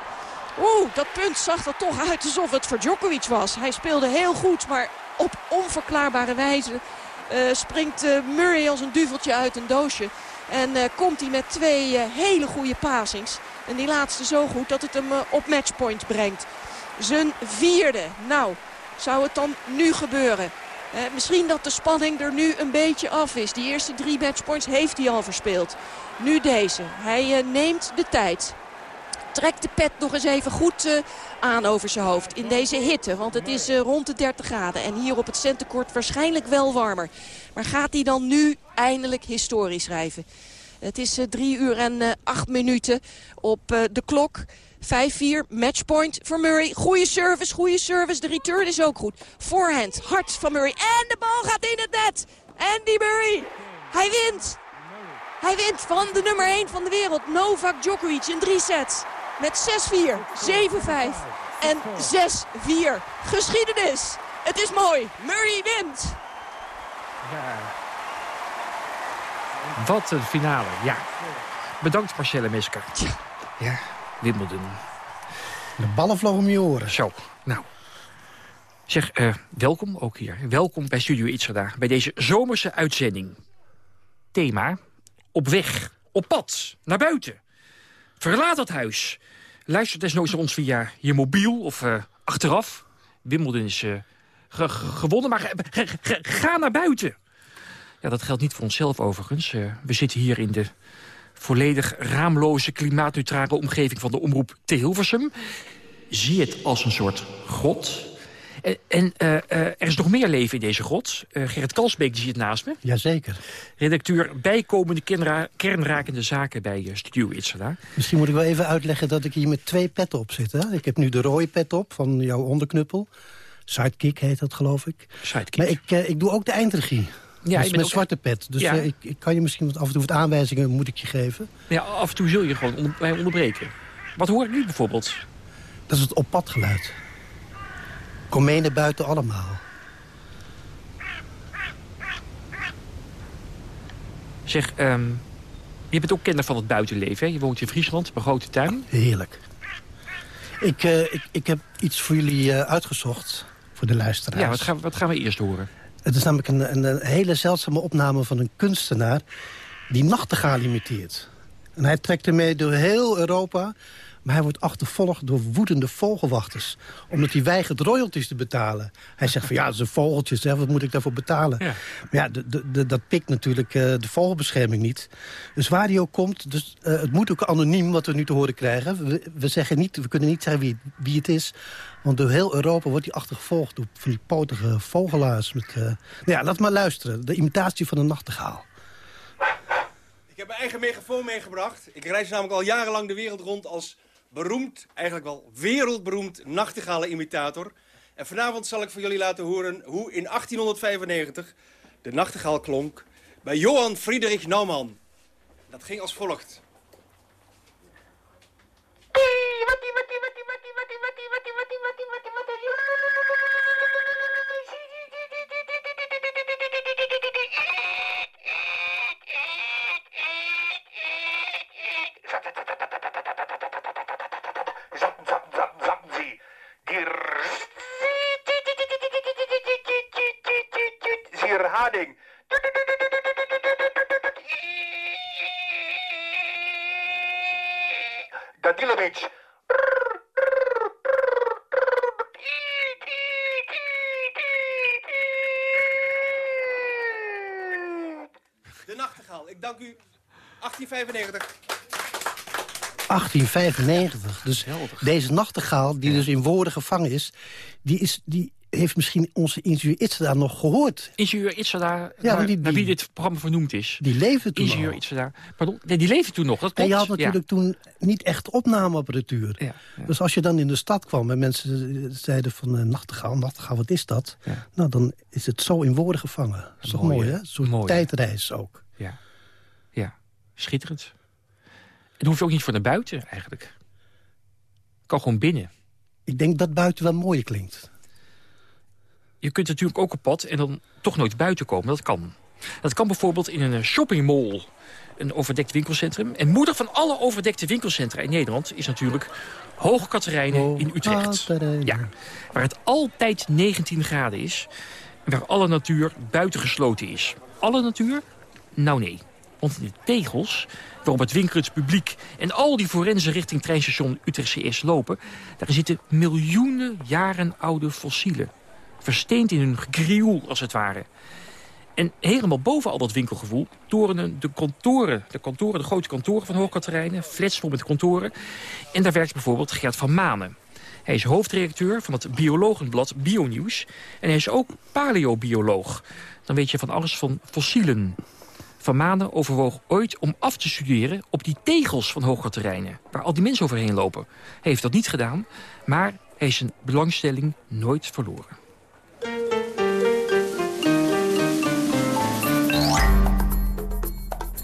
S6: Oeh, dat punt zag er toch uit alsof het voor Djokovic was. Hij speelde heel goed, maar op onverklaarbare wijze uh, springt uh, Murray als een duveltje uit een doosje. En komt hij met twee hele goede passings. En die laatste zo goed dat het hem op matchpoint brengt. Zijn vierde. Nou, zou het dan nu gebeuren? misschien dat de spanning er nu een beetje af is. Die eerste drie matchpoints heeft hij al verspeeld. Nu deze. Hij neemt de tijd trekt de pet nog eens even goed uh, aan over zijn hoofd in deze hitte. Want het is uh, rond de 30 graden en hier op het centenkort waarschijnlijk wel warmer. Maar gaat hij dan nu eindelijk historie schrijven? Het is uh, drie uur en acht minuten op de klok. 5-4, matchpoint voor Murray. Goede service, goede service. De return is ook goed. Voorhand, hard van Murray. En de bal gaat in het net. Andy Murray, hij wint. Hij wint van de nummer 1 van de wereld, Novak Djokovic, in drie sets. Met 6-4, 7-5 en 6-4. Geschiedenis. Het is mooi. Murray wint.
S22: Ja. Wat een finale, ja. Bedankt Marcelle Mesker. Ja, Wimbledon.
S23: De ballen vlogen om je oren.
S22: Zo, nou. Zeg, uh, welkom ook hier. Welkom bij Studio Itzerda. Bij deze zomerse uitzending. Thema, op weg, op pad, naar buiten. Verlaat het huis. Luister desnoods naar ons via je mobiel of uh, achteraf. Wimbledon is uh, gewonnen, maar ga naar buiten. Ja, dat geldt niet voor onszelf overigens. we zitten hier in de volledig raamloze, klimaatneutrale omgeving van de omroep te Hilversum. Zie het als een soort grot. En, en uh, uh, er is nog meer leven in deze grot. Uh, Gerrit Kalsbeek die zit naast me.
S23: Jazeker.
S22: Redacteur bijkomende kernra kernrakende zaken bij Studio Itzela.
S23: Misschien moet ik wel even uitleggen dat ik hier met twee petten op zit. Hè? Ik heb nu de rode pet op van jouw onderknuppel. Sidekick heet dat, geloof ik.
S22: Sidekick.
S23: Maar ik, ik doe ook de eindregie. Ja, met ook... zwarte pet. Dus ja. ik, ik, kan je misschien wat af en toe wat aanwijzingen moet ik je geven.
S22: Ja, af en toe zul je gewoon onder, mij onderbreken. Wat hoor ik nu bijvoorbeeld?
S23: Dat is het oppadgeluid. Komenen buiten allemaal.
S22: Zeg, um, je bent ook kenner van het buitenleven, hè? Je woont in Friesland, een grote tuin.
S23: Heerlijk. Ik, uh, ik, ik heb iets voor jullie uh, uitgezocht, voor de luisteraars.
S22: Ja, wat gaan, wat gaan we eerst horen?
S23: Het is namelijk een, een, hele zeldzame opname van een kunstenaar... die nachtegaal imiteert. En hij trekt ermee door heel Europa... Maar hij wordt achtervolgd door woedende vogelwachters. Omdat hij weigert royalties te betalen. Hij zegt van ja, dat is een vogeltje, zeg, wat moet ik daarvoor betalen? Ja. Maar ja, de, de, dat pikt natuurlijk uh, de vogelbescherming niet. Dus waar hij ook komt, dus, uh, het moet ook anoniem wat we nu te horen krijgen. We, we, zeggen niet, we kunnen niet zeggen wie, wie het is. Want door heel Europa wordt hij achtergevolgd door van die potige vogelaars. Met, uh... nou ja, laat maar luisteren. De imitatie van een nachtegaal.
S24: Ik heb mijn eigen megafoon meegebracht. Ik reis namelijk al jarenlang de wereld rond als beroemd, eigenlijk wel wereldberoemd nachtegalen-imitator. En vanavond zal ik voor jullie laten horen hoe in 1895 de nachtegaal klonk bij Johann Friedrich Naumann. Dat ging als volgt. 1895.
S23: 1895. Dus deze nachtegaal, die dus in woorden gevangen is... die, is, die heeft misschien onze ingenieur Itzada nog gehoord.
S22: Ingenieur Itzada, ja, naar, die, naar wie dit programma vernoemd is.
S23: Die leefde toen
S22: Ingenieur Itzada, pardon, nee, die leefde toen nog, dat klopt.
S23: En je had natuurlijk toen niet echt opnameapparatuur. Ja, ja. Dus als je dan in de stad kwam en mensen zeiden van uh, nachtegaal, nachtegaal, wat is dat? Nou, dan is het zo in woorden gevangen. Dat is toch mooi, hè? Een soort tijdreis ook.
S22: Ja. Schitterend. En hoef je ook niet voor naar buiten, eigenlijk. Kan gewoon binnen.
S23: Ik denk dat buiten wel mooier klinkt
S22: je kunt natuurlijk ook op pad en dan toch nooit buiten komen. Dat kan. Dat kan bijvoorbeeld in een shoppingmall, een overdekt winkelcentrum. En moeder van alle overdekte winkelcentra in Nederland is natuurlijk Hoge Katerijnen in Utrecht. Ja, waar het altijd 19 graden is. En waar alle natuur buitengesloten is. Alle natuur? Nou nee. Want de tegels, waarop het winkelend publiek... en al die forensen richting treinstation Utrecht CS lopen... daar zitten miljoenen jaren oude fossielen versteend in hun grioel, als het ware. En helemaal boven al dat winkelgevoel torenen de kantoren, de kantoren, de grote kantoren van Hoogkaterijnen, flats met kantoren. En daar werkt bijvoorbeeld Gert van Manen. Hij is hoofdredacteur van het biologenblad Bionieuws. En hij is ook paleobioloog. Dan weet je van alles van fossielen. Van Manen overwoog ooit om af te studeren op die tegels van Hoogkaterijnen. Waar al die mensen overheen lopen. Hij heeft dat niet gedaan, maar hij is zijn belangstelling nooit verloren.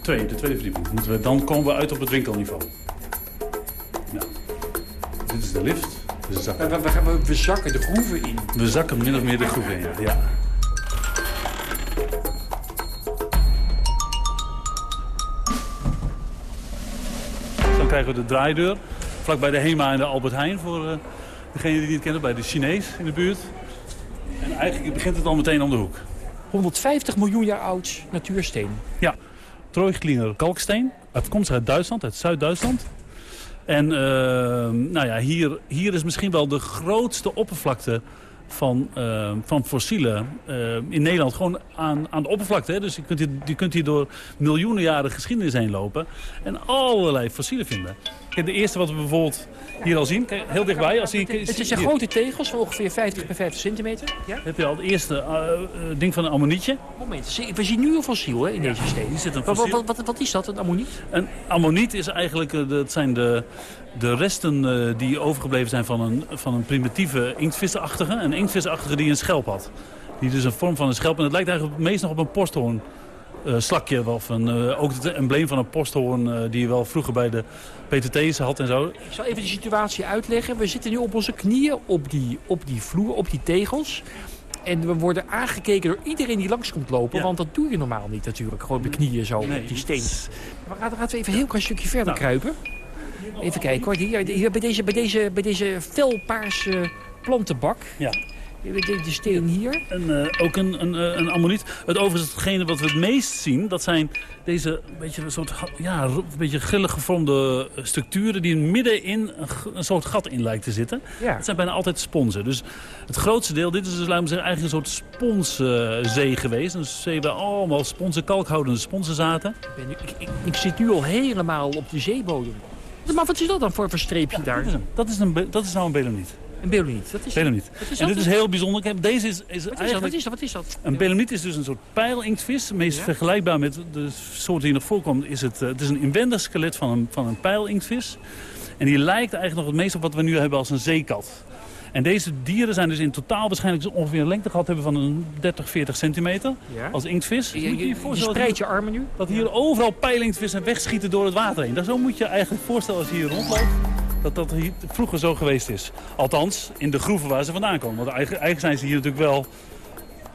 S25: Twee, de tweede verdieping. Moeten we, dan komen we uit op het winkelniveau. Ja. Dit is de lift. Dus
S22: zakken. We, we, we, zakken de groeven in.
S25: We zakken min of meer de groeven in, ja. Krijgen we de draaideur. Vlak bij de HEMA en de Albert Heijn. Voor uh, degene die het kennen, bij de Chinees in de buurt. eigenlijk begint het al meteen om de hoek.
S22: 150 miljoen jaar oud natuursteen.
S25: Ja, Trooigliner kalksteen. Afkomstig uit Duitsland, uit Zuid-Duitsland. En uh, nou ja, hier, hier is misschien wel de grootste oppervlakte van, uh, van fossielen uh, in Nederland. Gewoon aan, aan de oppervlakte. Hè? Dus je kunt, hier, je kunt hier door miljoenen jaren geschiedenis heen lopen. En allerlei fossielen vinden. Kijk, de eerste wat we bijvoorbeeld hier al zien, kijk, heel dichtbij. Als je,
S22: het zijn grote tegels van ongeveer 50 bij 50 centimeter. Ja?
S25: Heb je al het eerste uh, ding van een ammonietje.
S22: Moment, we zien nu een fossiel hè, in deze steen.
S25: Zit een
S22: wat, wat, wat, wat, is dat, een ammoniet?
S25: Een ammoniet is eigenlijk, dat zijn de, de resten uh, die overgebleven zijn van een, van een primitieve inktvisachtige. Een inktvisachtige die een schelp had. Die dus een vorm van een schelp. En het lijkt eigenlijk het meest nog op een posthoorn. Uh, slakje, of een, uh, ook het embleem van een posthoorn uh, die je wel vroeger bij de PTT's had en zo.
S22: Ik zal even de situatie uitleggen. We zitten nu op onze knieën op die, op die vloer, op die tegels. En we worden aangekeken door iedereen die langs komt lopen. Ja. Want dat doe je normaal niet natuurlijk. Gewoon op de knieën zo, nee, op die steen. Maar laten we even een heel klein stukje verder nou. kruipen. Even kijken hoor. Hier, hier bij, deze, bij, deze, bij deze felpaarse plantenbak.
S25: Ja.
S22: De, steen hier.
S25: En, uh, ook een, een, een ammoniet. Het overigens hetgene wat we het meest zien, dat zijn deze beetje, een soort, ja, een beetje grillig gevormde structuren die midden in een, een soort gat in lijkt te zitten.
S22: Ja.
S25: Het zijn bijna altijd sponsen. Dus het grootste deel, dit is dus laten we zeggen, eigenlijk een soort sponszee geweest. Een zee waar allemaal sponsen, kalkhoudende sponsen zaten.
S22: Ik, ben nu, ik, ik, ik zit nu al helemaal op de zeebodem. Maar wat is dat dan voor een streepje daar?
S25: Dat is, een, dat, is een, dat is nou een beloniet.
S22: Een beloniet, dat is
S25: Beloniet.
S22: Wat is
S25: en dit is heel bijzonder. Kijk, deze is, is
S22: Wat is, dat?
S25: eigenlijk...
S22: Wat is dat? Wat is dat?
S25: Een beloniet is dus een soort pijlinktvis. Meest
S22: Ja.
S25: vergelijkbaar met de soort die nog voorkomt is het... eh, het is een inwendig skelet van een, van een pijlinktvis. En die lijkt eigenlijk nog het meest op wat we nu hebben als een zeekat. En deze dieren zijn dus in totaal waarschijnlijk zo ongeveer een lengte gehad hebben van een 30, 40 centimeter.
S22: Ja.
S25: Als inktvis. Moet
S22: je,
S25: je je
S22: je
S25: voorstellen
S22: spreidt je armen nu.
S25: dat hier overal pijlinktvissen wegschieten door het water heen. Dat zo moet je eigenlijk voorstellen als je hier rondloopt. Dat dat hier vroeger zo geweest is. Althans, in de groeven waar ze vandaan komen. Want eigenlijk, eigenlijk zijn ze hier natuurlijk wel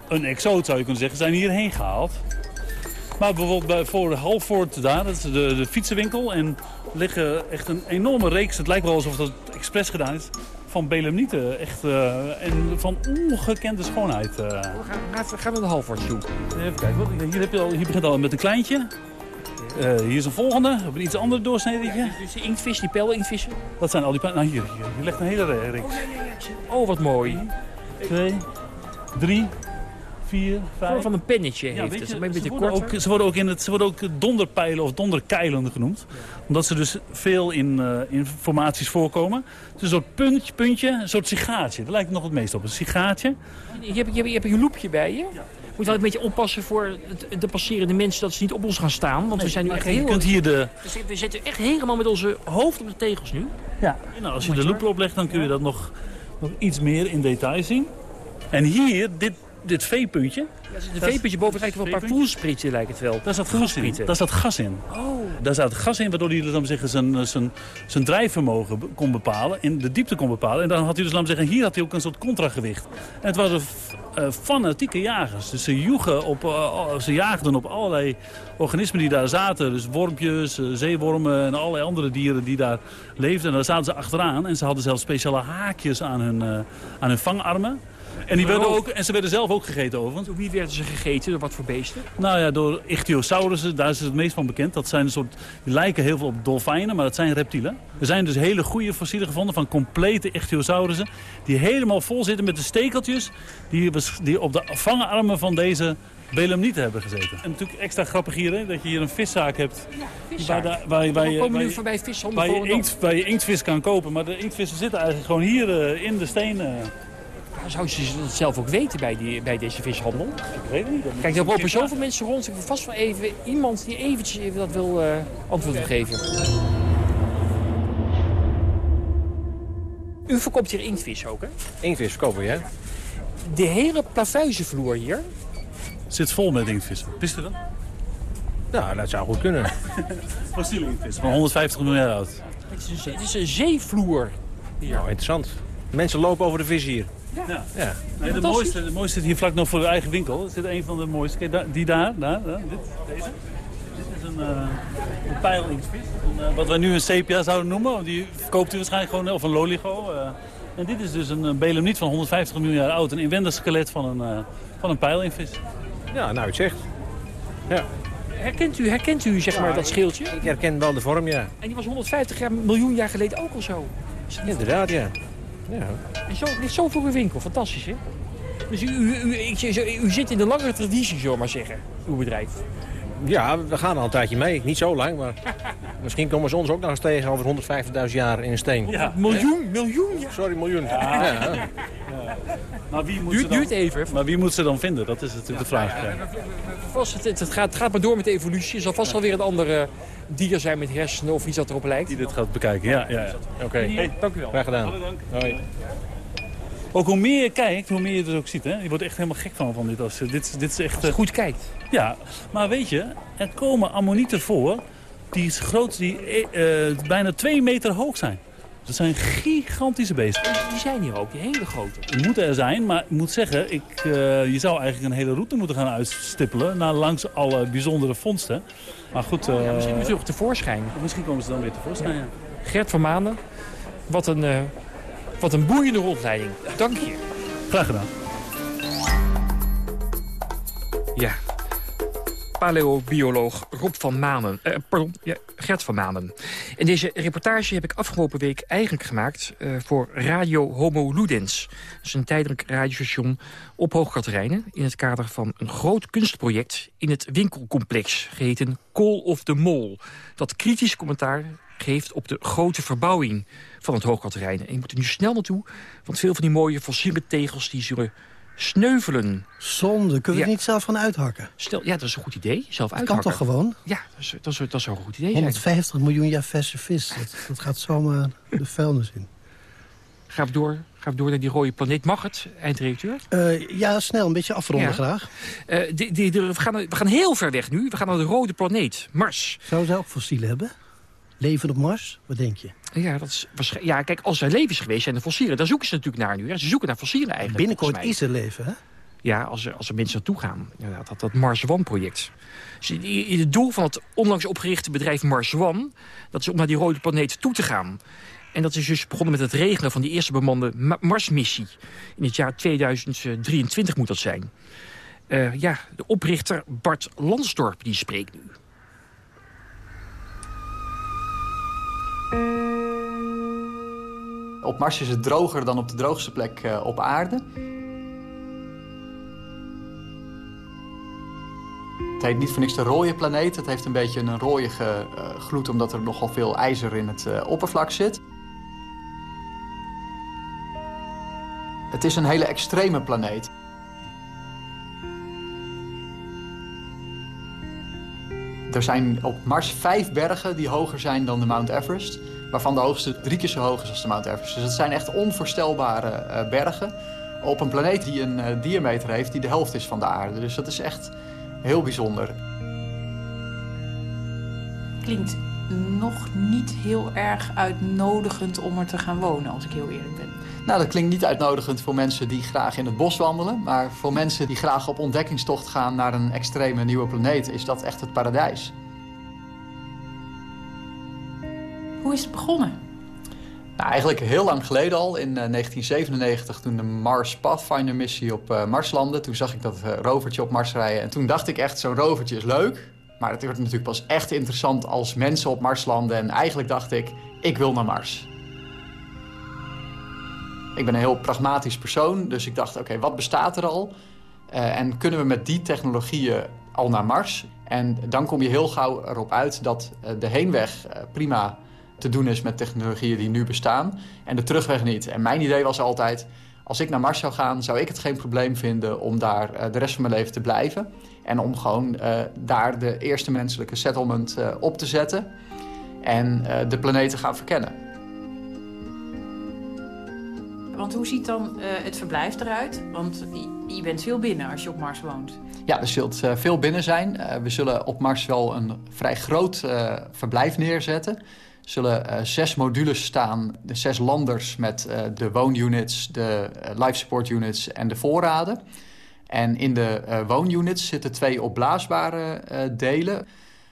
S25: een exoot zou je kunnen zeggen. Zijn hierheen gehaald. Maar bijvoorbeeld bij, voor Halford daar, dat is de, de fietsenwinkel. En liggen echt een enorme reeks. Het lijkt wel alsof dat expres gedaan is. Van belemnieten. Echt, eh, en van ongekende schoonheid. eh.
S22: We gaan, we gaan naar de toe.
S25: Even kijken, wat- hier, heb je al, hier begint al met een kleintje. Eh, hier is een volgende, op een iets ander doorsnedetje.
S22: Dus die inktvis, die pijlinktvissen.
S25: Dat zijn al die... Nou, hier, hier, hier ligt een hele re- reeks.
S22: Oh, wat mooi.
S25: Twee, drie, vier, vijf.
S22: Vorm van een pennetje
S25: Ja,
S22: heeft het.
S25: je,
S22: Een beetje
S25: ze, worden
S22: korter.
S25: ook, ze, worden ook in het, ze worden ook donderpijlen of donderkeilen genoemd. Omdat ze dus veel in, eh, in formaties voorkomen. Het is een soort puntje, puntje, een soort sigaartje. Daar lijkt het nog het meest op. Een sigaartje.
S22: Je hebt, je, hebt, je hebt een loepje bij je. Moet wel een beetje oppassen voor de passerende mensen dat ze niet op ons gaan staan. Want we zijn nu echt
S25: je
S22: heel...
S25: kunt hier de...
S22: We zitten echt helemaal met onze hoofd op de tegels nu.
S25: Ja. Nou, als je de loop oplegt, dan kun je dat nog, nog iets meer in detail zien. En hier, dit, dit V-puntje.
S22: Ja, een veepetje boven lijkt wel een paar voelsprieten lijkt het wel.
S25: Daar zat gas in. Daar zat gas in.
S22: Oh.
S25: Daar zat gas in, waardoor hij dus, laten we zeggen, zijn, zijn, zijn drijfvermogen kon bepalen. En de diepte kon bepalen. En dan had hij dus, laten zeggen, hier had hij ook een soort contragewicht. En het waren f- eh, fanatieke jagers. Dus ze joegen op, eh, ze jaagden op allerlei organismen die daar zaten. Dus wormpjes, eh, zeewormen en allerlei andere dieren die daar leefden. En daar zaten ze achteraan. En ze hadden zelfs speciale haakjes aan hun, eh, aan hun vangarmen. En, die werden ook, en ze werden zelf ook gegeten overigens.
S22: Door wie werden ze gegeten? Door wat voor beesten?
S25: Nou ja, door ichthyosaurussen, daar is het meest van bekend. Dat zijn een soort, die lijken heel veel op dolfijnen, maar dat zijn reptielen. Er zijn dus hele goede fossielen gevonden van complete ichthyosaurussen... die helemaal vol zitten met de stekeltjes die, die op de vangenarmen van deze belemnieten hebben gezeten. En natuurlijk extra grappig hier, hè, dat je hier een viszaak hebt...
S22: viszaak.
S25: Waar, je- waar,
S22: We
S25: je-
S22: komen
S25: waar
S22: nu
S25: je-
S22: voorbij vishandel
S25: waar je,
S22: Volendam.
S25: inkt, waar je inktvis kan kopen. Maar de inktvissen zitten eigenlijk gewoon hier eh, in de steen.
S22: Zou ze dat zelf ook weten bij, die, bij deze vishandel?
S25: Ik weet het niet.
S22: Kijk, er lopen zoveel mensen rond. Ik wil vast wel even iemand die eventjes even dat wil eh, antwoord wil geven. U verkoopt hier inktvis ook, hè?
S26: Inktvis verkopen, ja?
S22: De hele plavuizenvloer hier.
S25: Zit vol met inktvissen. Wist u dat?
S26: Nou, dat zou goed kunnen.
S25: Fossiele inktvissen van 150 miljoen jaar oud.
S22: Het is, een- het is een zeevloer. Hier.
S26: Nou, interessant. Mensen lopen over de vis hier.
S25: Ja.
S26: Ja.
S25: Nee, de, mooiste, de mooiste zit hier vlak nog voor de eigen winkel. Er zit een van de mooiste. Kijk, daar, die daar, daar, daar, dit, deze. Dit is een, uh, een. Een, eh, wat wij nu een sepia zouden noemen. want Die verkoopt u waarschijnlijk gewoon, of een loligo. eh, En dit is dus een belemniet van 150 miljoen jaar oud. Een inwendig skelet van een, uh, van een pijlinvis.
S26: Ja, nou, het zegt. Ja.
S22: Herkent u, herkent u zeg maar, dat schildje?
S26: Ik herken wel de vorm, ja.
S22: En die was 150 jaar, miljoen jaar geleden ook al zo.
S26: Inderdaad, ja. Ja.
S22: En zo, dit zo voor uw winkel, fantastisch, hè? Dus u, u, u, u, zit in de langere traditie, zullen maar zeggen, uw bedrijf.
S26: Ja, we gaan al een tijdje mee. Niet zo lang, maar misschien komen ze ons ook nog eens tegen over 150.000 jaar in een steen.
S22: Ja, miljoen, miljoen. Ja.
S26: Sorry, miljoen. Ja. ja.
S25: Maar wie moet
S22: duurt,
S25: ze dan,
S22: duurt even.
S25: Maar wie moet ze dan vinden? Dat is natuurlijk de vraag.
S22: Vast, het, het, gaat, het gaat maar door met de evolutie. Er zal vast wel weer een andere dier zijn met hersenen of iets dat erop lijkt.
S25: Die dit gaat bekijken, ja. ja, ja.
S22: Oké, okay. hey, dank u wel.
S26: Graag gedaan.
S25: Hoi. Ook hoe meer je kijkt, hoe meer je het ook ziet. Hè? Je wordt echt helemaal gek van, van dit. Als, dit, dit is echt,
S22: als je goed kijkt.
S25: Ja, maar weet je, er komen ammonieten voor die, groot, die uh, bijna twee meter hoog zijn. Dat zijn gigantische beesten.
S22: Die zijn hier ook, die hele grote.
S25: Die moeten er zijn, maar ik moet zeggen, ik, uh, je zou eigenlijk een hele route moeten gaan uitstippelen... naar langs alle bijzondere vondsten. Maar goed... Uh,
S22: ja, misschien terug tevoorschijn.
S25: Misschien komen ze dan weer tevoorschijn, ja.
S22: Gert van Maanden, wat een, uh, wat een boeiende rondleiding. Dank je.
S25: Graag gedaan.
S22: Ja, paleobioloog Rob van Manen. Uh, pardon, Gert van Manen. En deze reportage heb ik afgelopen week eigenlijk gemaakt... Uh, voor Radio Homo Ludens. Dat is een tijdelijk radiostation op Hoogkaterijnen... in het kader van een groot kunstproject in het winkelcomplex... geheten Call of the Mall. Dat kritisch commentaar geeft op de grote verbouwing van het Hoogkaterijnen. En je moet er nu snel naartoe, want veel van die mooie fossiele tegels... die zullen sneuvelen.
S23: Zonde, kunnen we ja. niet zelf van uithakken?
S22: Stel, ja, dat is een goed idee. Zelf
S23: dat
S22: uithakken.
S23: kan toch gewoon?
S22: Ja, dat is, dat is, dat is een goed idee.
S23: 150 miljoen jaar verse vis. Dat, dat gaat zomaar de vuilnis in.
S22: We, door, gaan we door naar die rode planeet? Mag het, eindredacteur?
S23: Uh, ja, snel, een beetje afronden ja. graag.
S22: Uh, die, die, die, we, gaan, we gaan heel ver weg nu. We gaan naar de rode planeet, Mars.
S23: Zou ze ook fossielen hebben? Leven op Mars? Wat denk je?
S22: Ja, dat is ja, kijk, als er leven is geweest, zijn de fossielen. Daar zoeken ze natuurlijk naar nu. Hè. Ze zoeken naar fossielen eigenlijk.
S23: Binnenkort is er leven, hè?
S22: Ja, als er, als er mensen naartoe gaan. Ja, dat, dat Mars One-project. Dus het doel van het onlangs opgerichte bedrijf Mars One... dat is om naar die rode planeet toe te gaan. En dat is dus begonnen met het regelen van die eerste bemande Marsmissie. In het jaar 2023 moet dat zijn. Uh, ja, de oprichter Bart Lansdorp die spreekt nu.
S27: Op Mars is het droger dan op de droogste plek uh, op aarde. Het heet niet voor niks de rode planeet. Het heeft een beetje een rooige uh, gloed omdat er nogal veel ijzer in het uh, oppervlak zit. Het is een hele extreme planeet. Er zijn op Mars vijf bergen die hoger zijn dan de Mount Everest. Waarvan de hoogste drie keer zo hoog is als de Mount Everest. Dus het zijn echt onvoorstelbare uh, bergen. Op een planeet die een uh, diameter heeft die de helft is van de aarde. Dus dat is echt heel bijzonder.
S28: Klinkt nog niet heel erg uitnodigend om er te gaan wonen, als ik heel eerlijk ben.
S27: Nou, dat klinkt niet uitnodigend voor mensen die graag in het bos wandelen. Maar voor mensen die graag op ontdekkingstocht gaan naar een extreme nieuwe planeet... is dat echt het paradijs.
S28: Hoe is het begonnen?
S27: Nou, eigenlijk heel lang geleden al, in uh, 1997, toen de Mars Pathfinder missie op uh, Mars landde. Toen zag ik dat uh, rovertje op Mars rijden. En toen dacht ik echt, zo'n rovertje is leuk. Maar het wordt natuurlijk pas echt interessant als mensen op Mars landen. En eigenlijk dacht ik, ik wil naar Mars. Ik ben een heel pragmatisch persoon, dus ik dacht, oké, wat bestaat er al? Uh, en kunnen we met die technologieën al naar Mars? En dan kom je heel gauw erop uit dat uh, de heenweg uh, prima te doen is met technologieën die nu bestaan. En de terugweg niet. En mijn idee was altijd, als ik naar Mars zou gaan... zou ik het geen probleem vinden om daar de rest van mijn leven te blijven. En om gewoon daar de eerste menselijke settlement op te zetten. En de planeet te gaan verkennen.
S28: Want hoe ziet dan uh, het verblijf eruit? Want je, bent veel binnen als je op Mars woont.
S27: Ja, er zult uh, veel binnen zijn. Uh, we zullen op Mars wel een vrij groot verblijf neerzetten. Er zullen zes modules staan, de zes landers met de woonunits, de life support units en de voorraden. En in de woonunits zitten twee opblaasbare delen.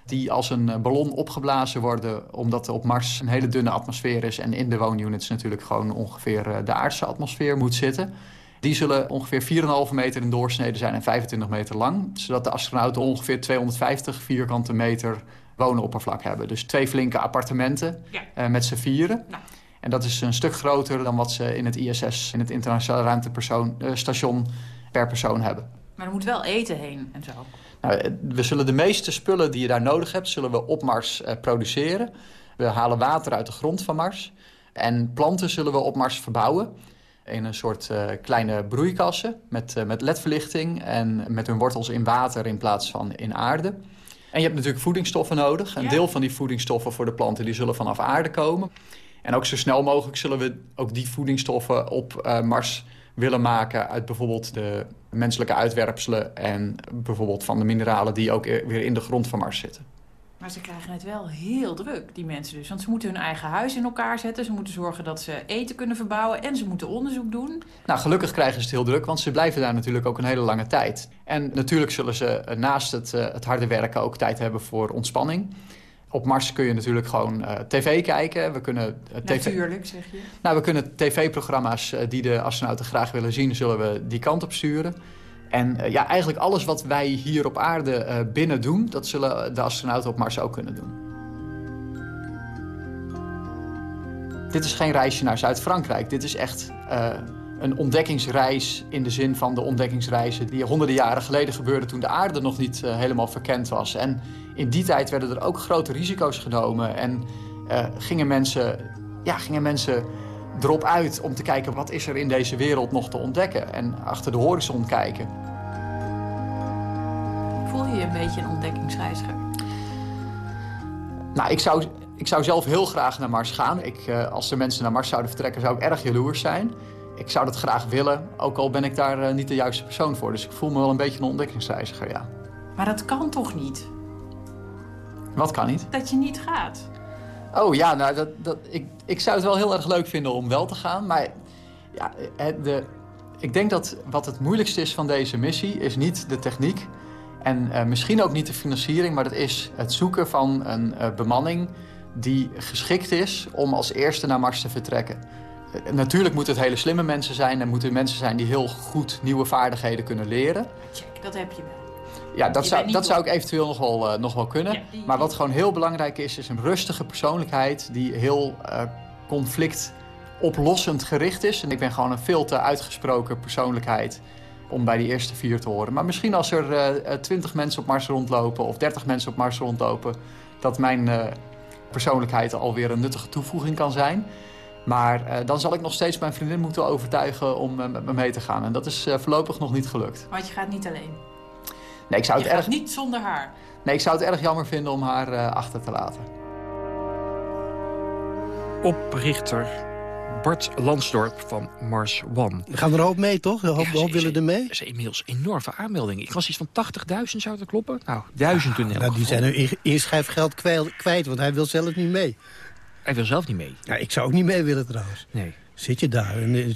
S27: Die als een eh, ballon opgeblazen worden... omdat er op Mars een hele dunne atmosfeer is... en in de woonunits natuurlijk gewoon ongeveer eh, de aardse atmosfeer moet zitten. Die zullen ongeveer 4,5 meter in doorsnede zijn en 25 meter lang. Zodat de astronauten ongeveer 250 vierkante meter woonoppervlak hebben. Dus twee flinke appartementen uh, met z'n vieren. Nou. En dat is een stuk groter dan wat ze in het ISS, in het Internationale Ruimtestation, per persoon hebben.
S28: Maar er moet wel eten heen en zo.
S27: Nou, we zullen de meeste spullen die je daar nodig hebt, zullen we op Mars uh, produceren. We halen water uit de grond van Mars. En planten zullen we op Mars verbouwen. In een soort uh, kleine broeikassen met, uh, met ledverlichting en met hun wortels in water in plaats van in aarde. En je hebt natuurlijk voedingsstoffen nodig. Een ja. deel van die voedingsstoffen voor de planten die zullen vanaf aarde komen. En ook zo snel mogelijk zullen we ook die voedingsstoffen op uh, Mars willen maken... uit bijvoorbeeld de menselijke uitwerpselen... en bijvoorbeeld van de mineralen die ook weer in de grond van Mars zitten.
S28: Maar ze krijgen het wel heel druk, die mensen dus. Want ze moeten hun eigen huis in elkaar zetten. Ze moeten zorgen dat ze eten kunnen verbouwen. En ze moeten onderzoek doen.
S27: Nou, gelukkig krijgen ze het heel druk. Want ze blijven daar natuurlijk ook een hele lange tijd. En natuurlijk zullen ze naast het, uh, het harde werken ook tijd hebben voor ontspanning. Op Mars kun je natuurlijk gewoon uh, tv kijken. We kunnen, uh,
S28: TV... Natuurlijk, zeg je.
S27: Nou, we kunnen tv-programma's die de astronauten graag willen zien... zullen we die kant op sturen. En ja, eigenlijk alles wat wij hier op aarde binnen doen... dat zullen de astronauten op Mars ook kunnen doen. Dit is geen reisje naar Zuid-Frankrijk. Dit is echt een ontdekkingsreis in de zin van de ontdekkingsreizen... die honderden jaren geleden gebeurden toen de aarde nog niet helemaal verkend was. En in die tijd werden er ook grote risico's genomen. En gingen, mensen, ja, gingen mensen erop uit om te kijken wat is er in deze wereld nog te ontdekken. En achter de horizon kijken.
S28: Voel je je een beetje een ontdekkingsreiziger?
S27: Nou, ik zou, ik zou zelf heel graag naar Mars gaan. Ik, uh, als de mensen naar Mars zouden vertrekken, zou ik erg jaloers zijn. Ik zou dat graag willen, ook al ben ik daar uh, niet de juiste persoon voor. Dus ik voel me wel een beetje een ontdekkingsreiziger, ja.
S28: Maar dat kan toch niet?
S27: Wat kan niet?
S28: Dat je niet gaat.
S27: Oh ja, nou, dat, dat, ik, ik zou het wel heel erg leuk vinden om wel te gaan. Maar ja, de, ik denk dat wat het moeilijkste is van deze missie... is niet de techniek en uh, misschien ook niet de financiering... maar dat is het zoeken van een uh, bemanning die geschikt is... om als eerste naar Mars te vertrekken. Natuurlijk moeten het hele slimme mensen zijn... en moeten mensen zijn die heel goed nieuwe vaardigheden kunnen leren.
S28: Check, dat heb je wel.
S27: Ja, dat, zou, dat zou ik eventueel nog wel, uh, nog wel kunnen. Ja, die, maar wat gewoon heel belangrijk is, is een rustige persoonlijkheid... die heel uh, conflictoplossend gericht is. En ik ben gewoon een veel te uitgesproken persoonlijkheid om bij die eerste vier te horen. Maar misschien als er twintig uh, mensen op Mars rondlopen... of dertig mensen op Mars rondlopen... dat mijn persoonlijkheid alweer een nuttige toevoeging kan zijn... Maar dan zal ik nog steeds mijn vriendin moeten overtuigen om met me mee te gaan. En dat is voorlopig nog niet gelukt.
S28: Want je gaat niet alleen?
S27: Nee, ik zou het
S28: je
S27: erg...
S28: niet zonder haar?
S27: Nee, ik zou het erg jammer vinden om haar uh, achter te laten.
S22: Oprichter Bart Lansdorp van Mars One.
S23: We gaan er een hoop mee, toch? Een hoop, ja, hoop willen er mee?
S22: Er zijn inmiddels enorme aanmeldingen. Ik was iets van 80.000, zou dat kloppen? Nou, duizend in elk
S23: nou, Die zijn nu inschrijfgeld kwijt, want hij wil zelf niet mee.
S22: Hij wil zelf niet mee?
S23: Ja, ik zou ook niet mee willen trouwens.
S22: Nee.
S23: Zit je daar,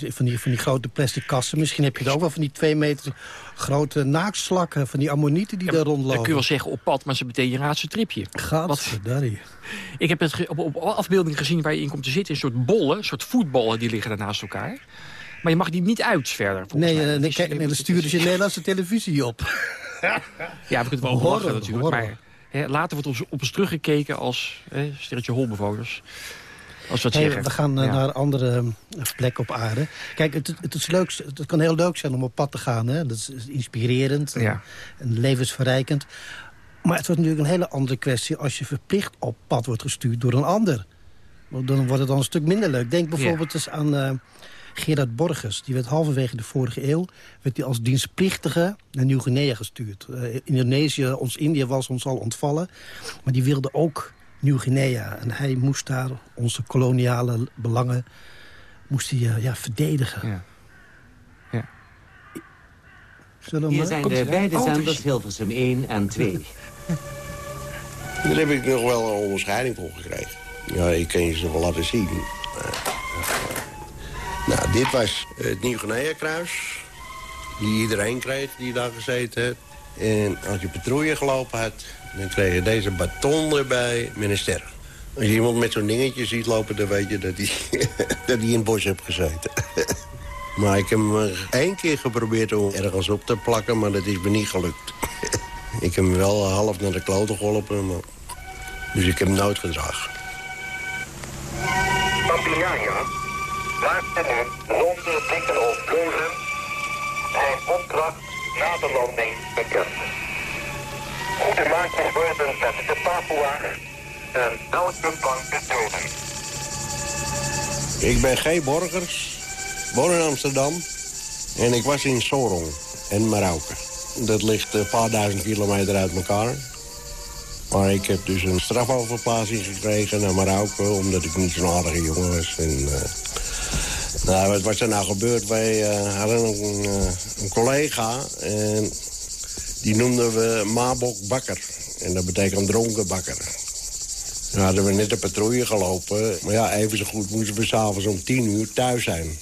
S23: van die, van die grote plastic kassen. Misschien heb je er ook wel van die twee meter grote naakslakken... van die ammonieten die ja, daar rondlopen.
S22: Dat kun je wel zeggen op pad, maar ze betekenen een raadse tripje.
S23: Gadverdarrie.
S22: Ik heb het op, op afbeelding gezien waar je in komt te zitten... een soort bollen, een soort voetballen, die liggen daarnaast elkaar. Maar je mag die niet uit verder,
S23: Nee,
S22: mij.
S23: Uh, nee, kijk, nee, dan sturen ze Nederlandse televisie op.
S22: ja, we kunnen het wel lachen natuurlijk. Horror. Maar hè, later wordt op, op ons teruggekeken als hè, sterretje holbewoners... Als we,
S23: hey, we gaan ja. naar een andere plek op aarde. Kijk, het, het, is leuk, het kan heel leuk zijn om op pad te gaan. Hè? Dat is inspirerend en,
S22: ja.
S23: en levensverrijkend. Maar het wordt natuurlijk een hele andere kwestie... als je verplicht op pad wordt gestuurd door een ander. Dan wordt het dan een stuk minder leuk. Denk bijvoorbeeld ja. eens aan uh, Gerard Borges. Die werd halverwege de vorige eeuw werd die als dienstplichtige naar Nieuw-Guinea gestuurd. Uh, Indonesië, ons Indië was ons al ontvallen. Maar die wilde ook Nieuw-Guinea. En hij moest daar onze koloniale belangen moest hij, uh, ja, verdedigen.
S22: Ja. ja.
S29: Zullen Hier zijn de beide oh, zenders Hilversum 1 en 2.
S30: Daar heb ik nog wel een onderscheiding voor gekregen. Ja, ik kan je ze wel laten zien. Nou, dit was het Nieuw-Guinea-kruis. Die iedereen kreeg die daar gezeten heeft. En als je patrouille gelopen had, dan kreeg je deze baton erbij met een ster. Als je iemand met zo'n dingetje ziet lopen, dan weet je dat hij, dat hij in het bos heeft gezeten. maar ik heb hem één keer geprobeerd om ergens op te plakken, maar dat is me niet gelukt. ik heb hem wel half naar de kloten geholpen, maar... dus ik heb hem nooit gedragen.
S31: Papiaja maakte nu zonder blikken of blozen zijn opdracht na de landing bekend. Goede maatjes worden met de Papua's en elke bank te.
S30: Ik ben G. Borgers, woon in Amsterdam en ik was in Sorong en Marauke. Dat ligt een paar duizend kilometer uit elkaar. Maar ik heb dus een strafoverplaatsing gekregen naar Marokko... omdat ik niet zo'n aardige jongen was. En, uh, nou, wat was er nou gebeurd? Wij uh, hadden een, uh, een, collega en die noemden we Mabok Bakker. En dat betekent dronken bakker. Dan hadden we net de patrouille gelopen. Maar ja, even zo goed moesten we s'avonds om tien uur thuis zijn.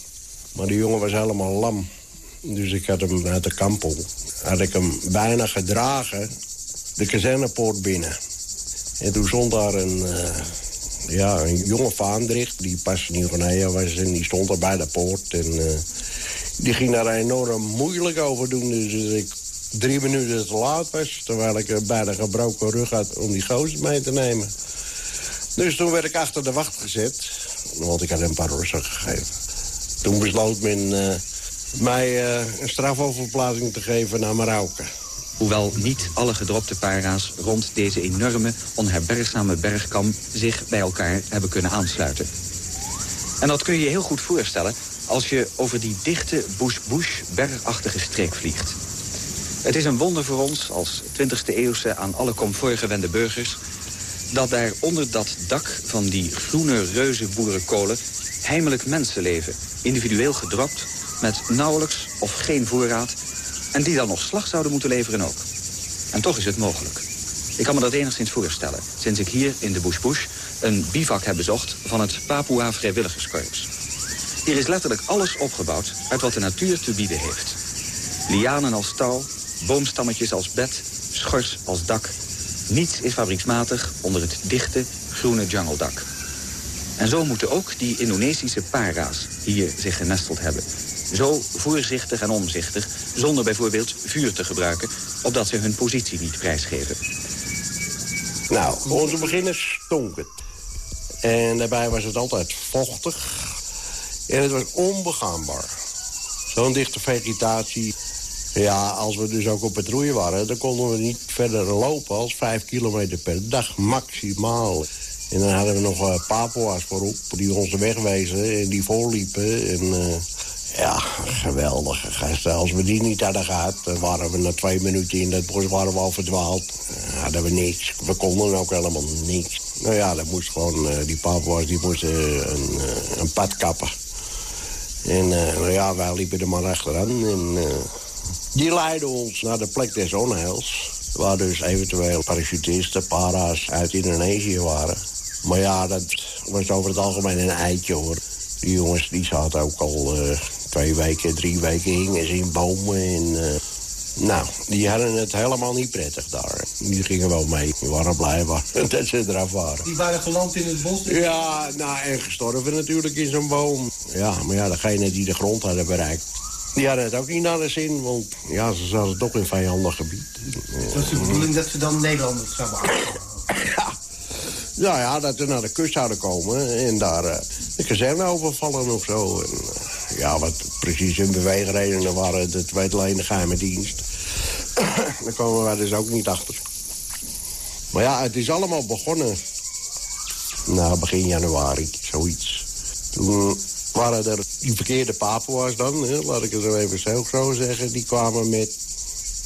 S30: Maar die jongen was helemaal lam. Dus ik had hem uit de kampel. Had ik hem bijna gedragen de kazernepoort binnen. En toen stond daar een, uh, ja, een jonge vaandricht die pas Nieuw-Guinea was... en die stond er bij de poort. En uh, die ging daar enorm moeilijk over doen. Dus ik drie minuten te laat was... terwijl ik bijna gebroken rug had om die gozer mee te nemen. Dus toen werd ik achter de wacht gezet. Want ik had een paar rossen gegeven. Toen besloot men uh, mij een strafoverplaatsing te geven naar Marokko.
S32: Hoewel niet alle gedropte para's rond deze enorme, onherbergzame bergkam zich bij elkaar hebben kunnen aansluiten. En dat kun je je heel goed voorstellen als je over die dichte bush-bush bergachtige streek vliegt. Het is een wonder voor ons als 20e eeuwse aan alle comfort gewende burgers... dat daar onder dat dak van die groene reuze boerenkolen heimelijk mensen leven. Individueel gedropt, met nauwelijks of geen voorraad en die dan nog slag zouden moeten leveren ook. En toch is het mogelijk. Ik kan me dat enigszins voorstellen, sinds ik hier in de Bush een bivak heb bezocht van het Papua Vrijwilligerskorps. Hier is letterlijk alles opgebouwd uit wat de natuur te bieden heeft. Lianen als touw, boomstammetjes als bed, schors als dak. Niets is fabrieksmatig onder het dichte, groene jungledak. En zo moeten ook die Indonesische para's hier zich genesteld hebben. Zo voorzichtig en omzichtig, zonder bijvoorbeeld vuur te gebruiken... opdat ze hun positie niet prijsgeven.
S30: Nou, onze beginners stonk het. En daarbij was het altijd vochtig. En het was onbegaanbaar. Zo'n dichte vegetatie. Ja, als we dus ook op patrouille waren... dan konden we niet verder lopen als vijf kilometer per dag maximaal. En dan hadden we nog uh, papoa's voorop die ons de weg wezen en die voorliepen. En, uh, ja, geweldige gasten. Als we die niet hadden gehad, waren we na twee minuten in dat bos waren we al verdwaald. Uh, hadden we niks. We konden ook helemaal niks. Nou ja, dat moest gewoon, uh, die papo's die moesten een, uh, een pad kappen. En nou ja, wij liepen er maar achteraan. En die leidden ons naar de plek des onheils. Waar dus eventueel parachutisten, para's uit Indonesië waren. Maar ja, dat was over het algemeen een eitje hoor. Die jongens die zaten ook al uh, twee weken, drie weken hingen ze in bomen. En, uh, nou, die hadden het helemaal niet prettig daar. Die gingen wel mee. Die waren blij dat ze eraf waren.
S23: Die waren geland in het bos?
S30: Ja, nou, en gestorven natuurlijk in zo'n boom. Ja, maar ja, degene die de grond hadden bereikt... Die hadden het ook niet naar de zin, want ja, ze zaten toch in vijandig gebied.
S23: Was de bedoeling dat ze dan Nederlanders zouden
S30: Ja, nou ja, dat ze naar de kust zouden komen en daar uh, de kazerne overvallen of zo. En, uh, ja, wat precies hun beweegredenen waren, dat weet alleen de geheime dienst. daar komen wij dus ook niet achter. Maar ja, het is allemaal begonnen. Nou, begin januari, zoiets. Toen waren er die verkeerde Papua's dan, laat ik het zo even zelf zo zeggen... die kwamen met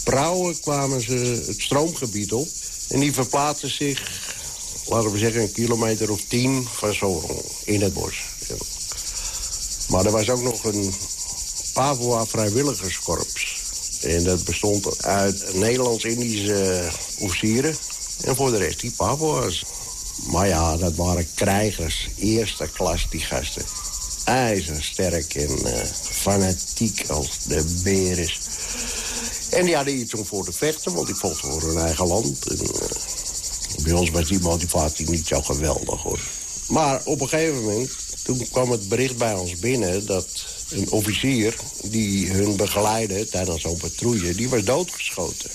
S30: prauwen kwamen ze het stroomgebied op. En die verplaatsten zich, laten we zeggen, een kilometer of tien van Sorong in het bos. Ja. Maar er was ook nog een Papua vrijwilligerskorps. En dat bestond uit Nederlands-Indische officieren. En voor de rest die Papua's. Maar ja, dat waren krijgers, eerste klas, die gasten ijzersterk en uh, fanatiek als de beer. En die hadden iets om voor te vechten, want die vochten voor hun eigen land. En, uh, Bij ons was die motivatie niet zo geweldig, hoor. Maar op een gegeven moment, toen kwam het bericht bij ons binnen... dat een officier die hun begeleidde tijdens zo'n patrouille... die was doodgeschoten.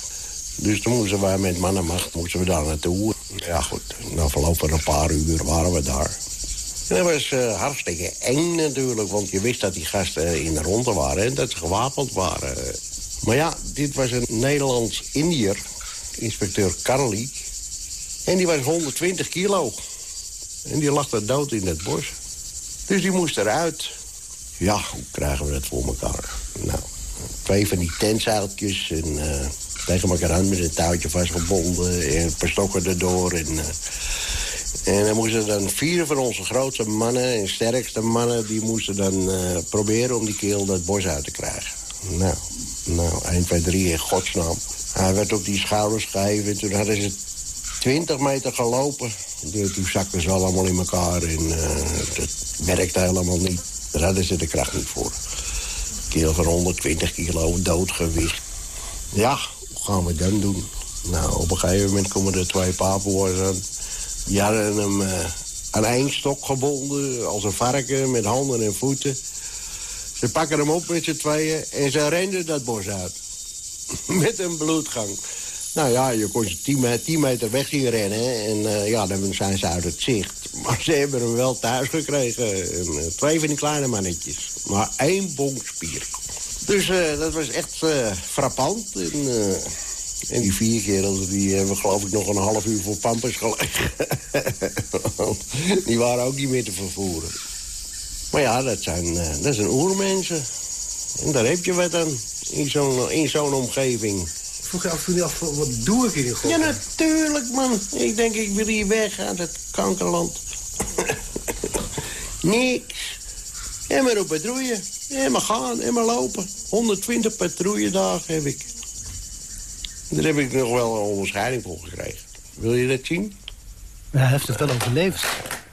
S30: Dus toen moesten wij met mannenmacht moesten we daar naartoe. Ja goed, na verloop van een paar uur waren we daar. En dat was uh, hartstikke eng natuurlijk, want je wist dat die gasten in de ronde waren... en dat ze gewapend waren. Maar ja, dit was een Nederlands-Indiër, inspecteur Carly. En die was 120 kilo. En die lag daar dood in het bos. Dus die moest eruit. Ja, hoe krijgen we dat voor elkaar? Nou, twee van die tentzeiltjes en uh, tegen elkaar aan met een touwtje vastgebonden... en een paar stokken erdoor en... Uh, en dan moesten dan vier van onze grootste mannen en sterkste mannen... die moesten dan uh, proberen om die keel dat bos uit te krijgen. Nou, nou, 1, 2, 3 in godsnaam. Hij werd op die schouders gegeven. Toen hadden ze 20 meter gelopen. Toen zakten ze allemaal in elkaar en uh, dat werkte helemaal niet. Daar hadden ze de kracht niet voor. Keel van 120 kilo, doodgewicht. Ja, hoe gaan we dan doen? Nou, op een gegeven moment komen er twee papenwoorders aan. Die hadden hem uh, aan één stok gebonden, als een varken, met handen en voeten. Ze pakken hem op met z'n tweeën en ze renden dat bos uit. met een bloedgang. Nou ja, je kon ze tien, meter weg zien rennen en uh, ja, dan zijn ze uit het zicht. Maar ze hebben hem wel thuis gekregen. En, uh, twee van die kleine mannetjes. Maar één bonkspier. Dus uh, dat was echt frappant. En, die vier kerels, die hebben geloof ik nog een half uur voor Pampers gelegen. die waren ook niet meer te vervoeren. Maar ja, dat zijn, dat zijn oermensen. En daar heb je wat aan in zo'n zo'n omgeving.
S23: Vroeg je af en af, wat doe ik hier in God?
S30: Ja, natuurlijk, man. Ik denk, ik wil hier weg uit het kankerland. Niks. En maar op patrouille. En maar gaan, en maar lopen. 120 patrouilledagen heb ik. Daar heb ik nog wel een onderscheiding voor gekregen. Wil je dat zien?
S23: Ja, hij heeft het wel overleefd.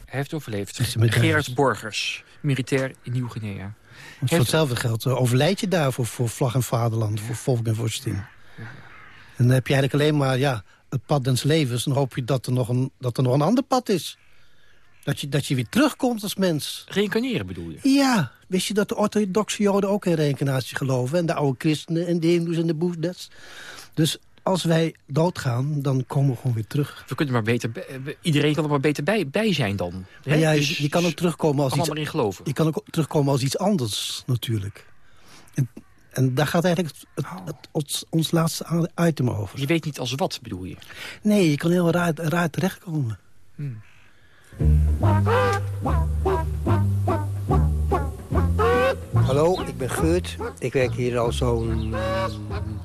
S22: Hij heeft overleefd. Gerard Borgers, militair in Nieuw-Guinea.
S23: Voor hetzelfde geld uh, overlijd je daarvoor voor vlag en vaderland, voor volk en vorstin. En dan heb je eigenlijk alleen maar ja, het pad des levens. En dan hoop je dat er nog een, dat er nog een ander pad is. Dat je, dat je weer terugkomt als mens.
S22: Reïncarneren bedoel je?
S23: Ja. Wist je dat de orthodoxe joden ook in reïncarnatie geloven? En de oude christenen en de hindoes en de boeddhas. Dus als wij doodgaan, dan komen we gewoon weer terug.
S22: We kunnen maar beter, iedereen kan er maar beter bij, bij zijn dan.
S23: Ja, ja, je, je, kan ook terugkomen als iets,
S22: in geloven.
S23: Je kan ook terugkomen als iets anders, natuurlijk. En, en daar gaat eigenlijk het, het, het, ons laatste item over.
S22: Je weet niet als wat, bedoel je?
S23: Nee, je kan heel raar, raar terechtkomen. Hmm. Hallo, ik ben Geurt. Ik werk hier al zo'n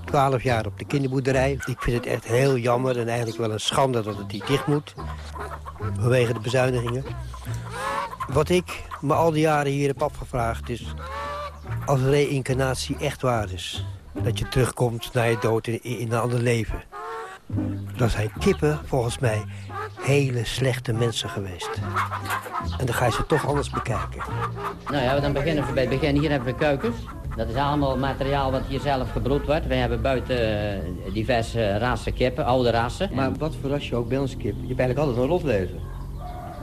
S23: 12 jaar op de kinderboerderij. Ik vind het echt heel jammer en eigenlijk wel een schande dat het hier dicht moet. Vanwege de bezuinigingen. Wat ik me al die jaren hier heb afgevraagd is... als reïncarnatie echt waar is... dat je terugkomt naar je dood in, in een ander leven... dan zijn kippen volgens mij hele slechte mensen geweest. En dan ga je ze toch anders bekijken.
S33: Nou ja, dan beginnen we bij het begin. Hier hebben we kuikens. Dat is allemaal materiaal wat hier zelf gebroed wordt. We hebben buiten uh, diverse rassen kippen, oude rassen.
S23: Maar wat voor ras je ook bij onze kip? Je hebt eigenlijk altijd een rotleven.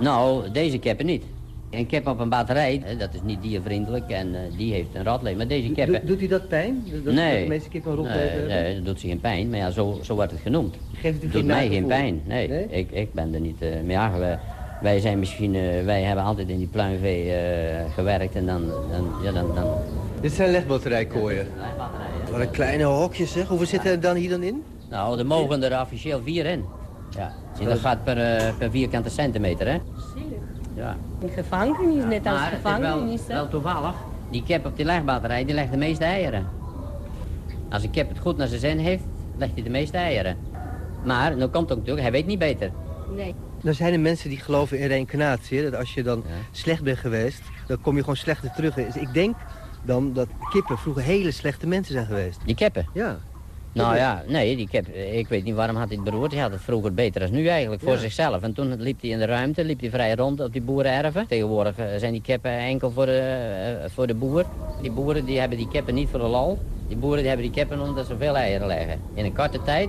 S33: Nou, deze kippen niet. Een kip op een batterij, dat is niet diervriendelijk en uh, die heeft een rotleven. Maar deze kippen...
S23: doet hij dat pijn? Dat
S33: nee.
S23: de meeste kippen een
S33: nee, nee, dat doet ze geen pijn. Maar ja, zo, zo wordt het genoemd.
S23: Geeft het
S33: doet mij geen pijn. Nee, nee, Ik, ik ben er niet... Uh, maar ja, wij, zijn misschien... Uh, wij hebben altijd in die pluimvee gewerkt en dan... dan, ja, dan, dan...
S23: Dit zijn legbatterijkooien?
S33: Ja,
S23: Wat een kleine hokjes, zeg. Hoeveel zitten er dan hier dan in?
S33: Nou, er mogen er officieel vier in. Ja. En dat gaat per, per vierkante centimeter, hè? Ja.
S34: Een gevangenis, net als
S33: maar
S34: gevangenis.
S33: Wel, wel toevallig. Die kip op die legbatterij, die legt de meeste eieren. Als een kip het goed naar zijn zin heeft, legt hij de meeste eieren. Maar, nu komt ook natuurlijk, hij weet niet beter.
S34: Nee.
S23: Er zijn er mensen die geloven in reïncarnatie. Dat als je dan ja. slecht bent geweest, dan kom je gewoon slechter terug. Dus ik denk dan dat kippen vroeger hele slechte mensen zijn geweest.
S33: Die kippen?
S23: Ja.
S33: Nou ja, nee, die kip, ik weet niet waarom had hij het beroerd. Hij had het vroeger beter dan nu eigenlijk, voor ja. zichzelf. En toen liep hij in de ruimte, liep hij vrij rond op die boerenerven. Tegenwoordig zijn die kippen enkel voor de, uh, voor de boer. Die boeren die hebben die kippen niet voor de lal. Die boeren die hebben die kippen omdat ze veel eieren leggen. In een korte tijd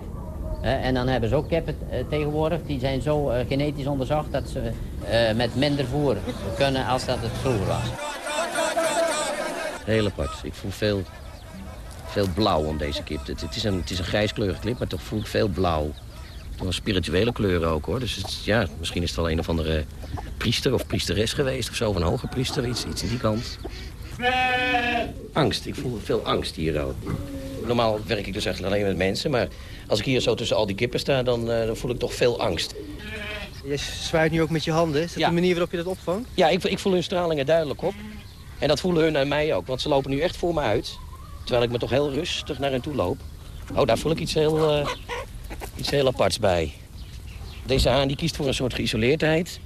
S33: Eh, en dan hebben ze ook kippen eh, tegenwoordig. Die zijn zo eh, genetisch onderzocht dat ze eh, met minder voer kunnen als dat het vroeger was.
S35: Heel apart. Ik voel veel, veel blauw om deze kip. Het, het is een, het is een grijskleurige kip, maar toch voel ik veel blauw. Wel spirituele kleuren ook hoor. Dus het, ja, misschien is het wel een of andere priester of priesteres geweest of zo. Of een hoge priester, iets, iets in die kant. Angst. Ik voel veel angst hier ook. Normaal werk ik dus echt alleen met mensen. Maar als ik hier zo tussen al die kippen sta, dan, eh, dan voel ik toch veel angst.
S36: Je zwaait nu ook met je handen. Is dat de manier waarop je dat opvangt?
S35: Ja, ik, ik voel hun stralingen duidelijk op. En dat voelen hun en mij ook. Want ze lopen nu echt voor me uit. Terwijl ik me toch heel rustig naar hen toe loop. Oh, daar voel ik iets heel, eh, iets heel aparts bij. Deze haan die kiest voor een soort geïsoleerdheid.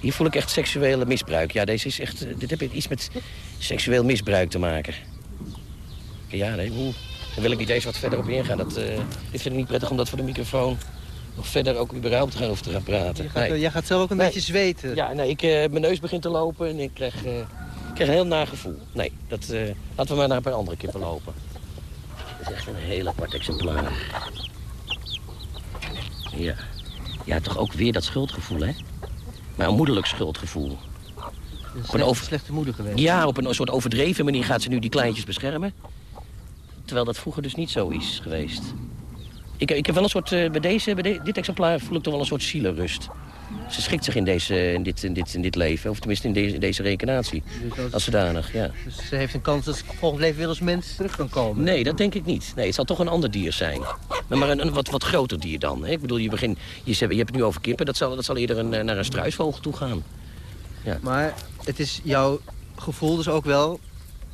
S35: Hier voel ik echt seksuele misbruik. Ja, deze is echt, eh, dit heeft iets met seksueel misbruik te maken. Ja, nee, oeh, daar wil ik niet eens wat verder op ingaan. Dat, eh, dit vind ik niet prettig om dat voor de microfoon nog verder ook überhaupt te gaan over te gaan praten.
S36: Je gaat,
S35: Nee.
S36: Jij gaat zelf ook een
S35: Nee.
S36: beetje zweten.
S35: Ja, nee, ik, eh, mijn neus begint te lopen en ik krijg, ik krijg een heel naar gevoel. Nee, dat, eh, laten we maar naar een paar andere kippen lopen. Dat is echt een heel apart exemplaar. Ja. ja, toch ook weer dat schuldgevoel, hè? Maar een moederlijk schuldgevoel.
S36: Een
S35: Op
S36: slechte,
S35: over-
S36: slechte moeder geweest.
S35: Ja, op een soort overdreven manier gaat ze nu die kleintjes beschermen. Terwijl dat vroeger dus niet zo is geweest. Ik, ik heb wel een soort, eh, bij, deze, bij de- dit exemplaar voel ik toch wel een soort zielenrust. Ze schikt zich in, deze, in, dit, in, dit, in dit leven, of tenminste in deze, in deze reïncarnatie.
S36: Dus als-
S35: zodanig, ja.
S36: Dus ze heeft een kans dat ze volgend leven weer als mens terug kan komen.
S35: Nee, dat denk ik niet. Nee, het zal toch een ander dier zijn. Maar, maar een, een wat, wat groter dier dan. Hè? Ik bedoel, je, begin, je, je hebt het nu over kippen. Dat zal, dat zal eerder een, eh, naar een struisvogel toe gaan. Ja.
S36: Maar het is jouw gevoel dus ook wel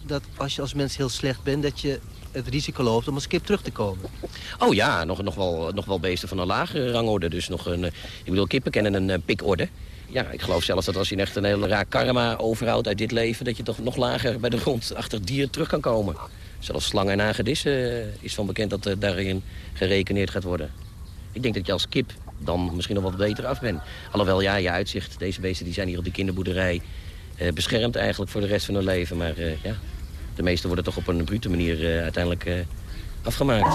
S36: dat als je als mens heel slecht bent... dat je het risico loopt om als kip terug te komen.
S35: Oh ja, nog, nog, wel, nog wel beesten van een lagere rangorde. Dus nog een, eh, ik bedoel, kippen kennen een eh, pikorde. Ja, ik geloof zelfs dat als je echt een heel raar karma overhoudt uit dit leven... dat je toch nog lager bij de grond achter dieren terug kan komen. Zelfs slangen en hagedissen eh, is van bekend dat eh, daarin gerekeneerd gaat worden. Ik denk dat je als kip dan misschien nog wat beter af bent. Alhoewel, ja, je uitzicht, deze beesten die zijn hier op de kinderboerderij... eh, beschermd eigenlijk voor de rest van hun leven. Maar eh, ja, de meeste worden toch op een brute manier eh, uiteindelijk eh, afgemaakt.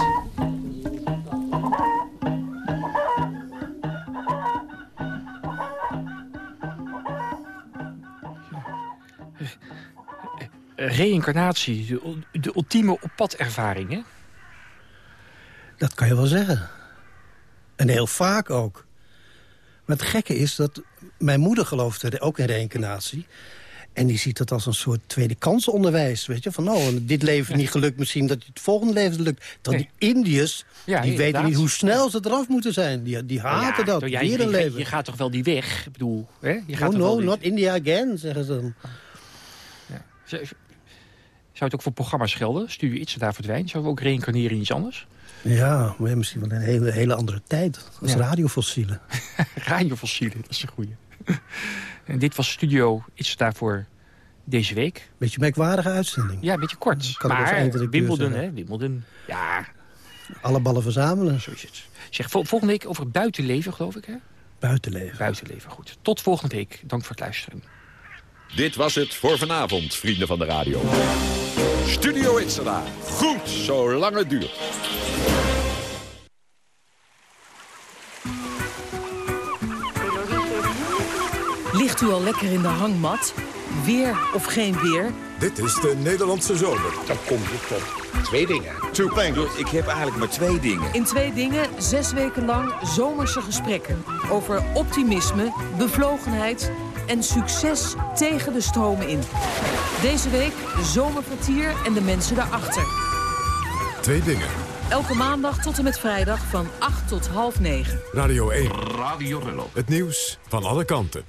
S22: Reïncarnatie, de, de ultieme oppadervaring, hè?
S23: Dat kan je wel zeggen. En heel vaak ook. Maar het gekke is dat mijn moeder geloofde ook in reïncarnatie. En die ziet dat als een soort tweede kansonderwijs. Weet je, van nou, dit leven niet gelukt, misschien dat het volgende leven lukt. Dan
S22: Nee.
S23: die Indiërs,
S22: Ja,
S23: die weten niet hoe snel ze eraf moeten zijn. Die, die haten dat,
S22: nou ja,
S23: weer
S22: je,
S23: een
S22: je-
S23: leven.
S22: je gaat toch wel die weg? Ik bedoel, hè? Je gaat
S23: oh no,
S22: die-
S23: not India again, zeggen ze dan.
S22: Zou zou het ook voor programma's gelden? Studio Iets daar verdwijnt. Zouden we ook reïncarneren in iets anders?
S23: Ja, maar ja, misschien wel een hele, hele andere tijd. Als
S22: Ja.
S23: radiofossielen.
S22: Radiofossielen, dat is een goeie. En dit was Studio Iets daarvoor deze week.
S23: Beetje merkwaardige uitzending.
S22: Ja, een beetje kort.
S23: Kan
S22: maar Wimbledon, hè? Wimbledon. Ja,
S23: Alle ballen verzamelen.
S22: zo is het. Zeg, vol- volgende week over buitenleven, geloof ik, hè?
S23: Buitenleven.
S22: Buitenleven, goed. Tot volgende week. Dank voor het luisteren.
S1: Dit was het voor vanavond, vrienden van de radio. Studio Itzela. Goed, zolang het duurt.
S37: Ligt u al lekker in de hangmat? Weer of geen weer?
S1: Dit is de Nederlandse zomer.
S38: Dan kom je tot twee dingen.
S1: Two things.
S38: Ik heb eigenlijk maar twee dingen.
S37: In twee dingen zes weken lang zomerse gesprekken. Over optimisme, bevlogenheid en succes tegen de stromen in. Deze week Zomerkwartier en de mensen daarachter.
S1: Twee dingen.
S37: Elke maandag tot en met vrijdag van 8 tot half 9.
S1: Radio 1.
S38: Radio Rello.
S1: Het nieuws van alle kanten.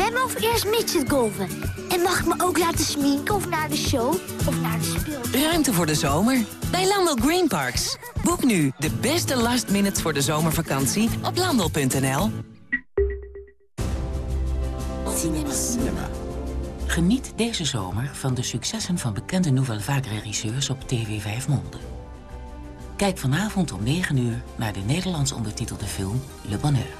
S14: Zwemmen of eerst midgetgolven? En mag ik me ook laten sminken of naar de show of naar de speel?
S37: Ruimte voor de zomer bij Landel Green Parks. Boek nu de beste last minutes voor de zomervakantie op landel.nl.
S14: Cinema.
S39: Geniet deze zomer van de successen van bekende Nouvelle Vague regisseurs op TV 5 Monde. Kijk vanavond om 9 uur naar de Nederlands ondertitelde film Le Bonheur.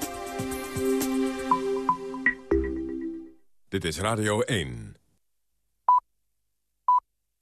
S40: Dit is Radio 1.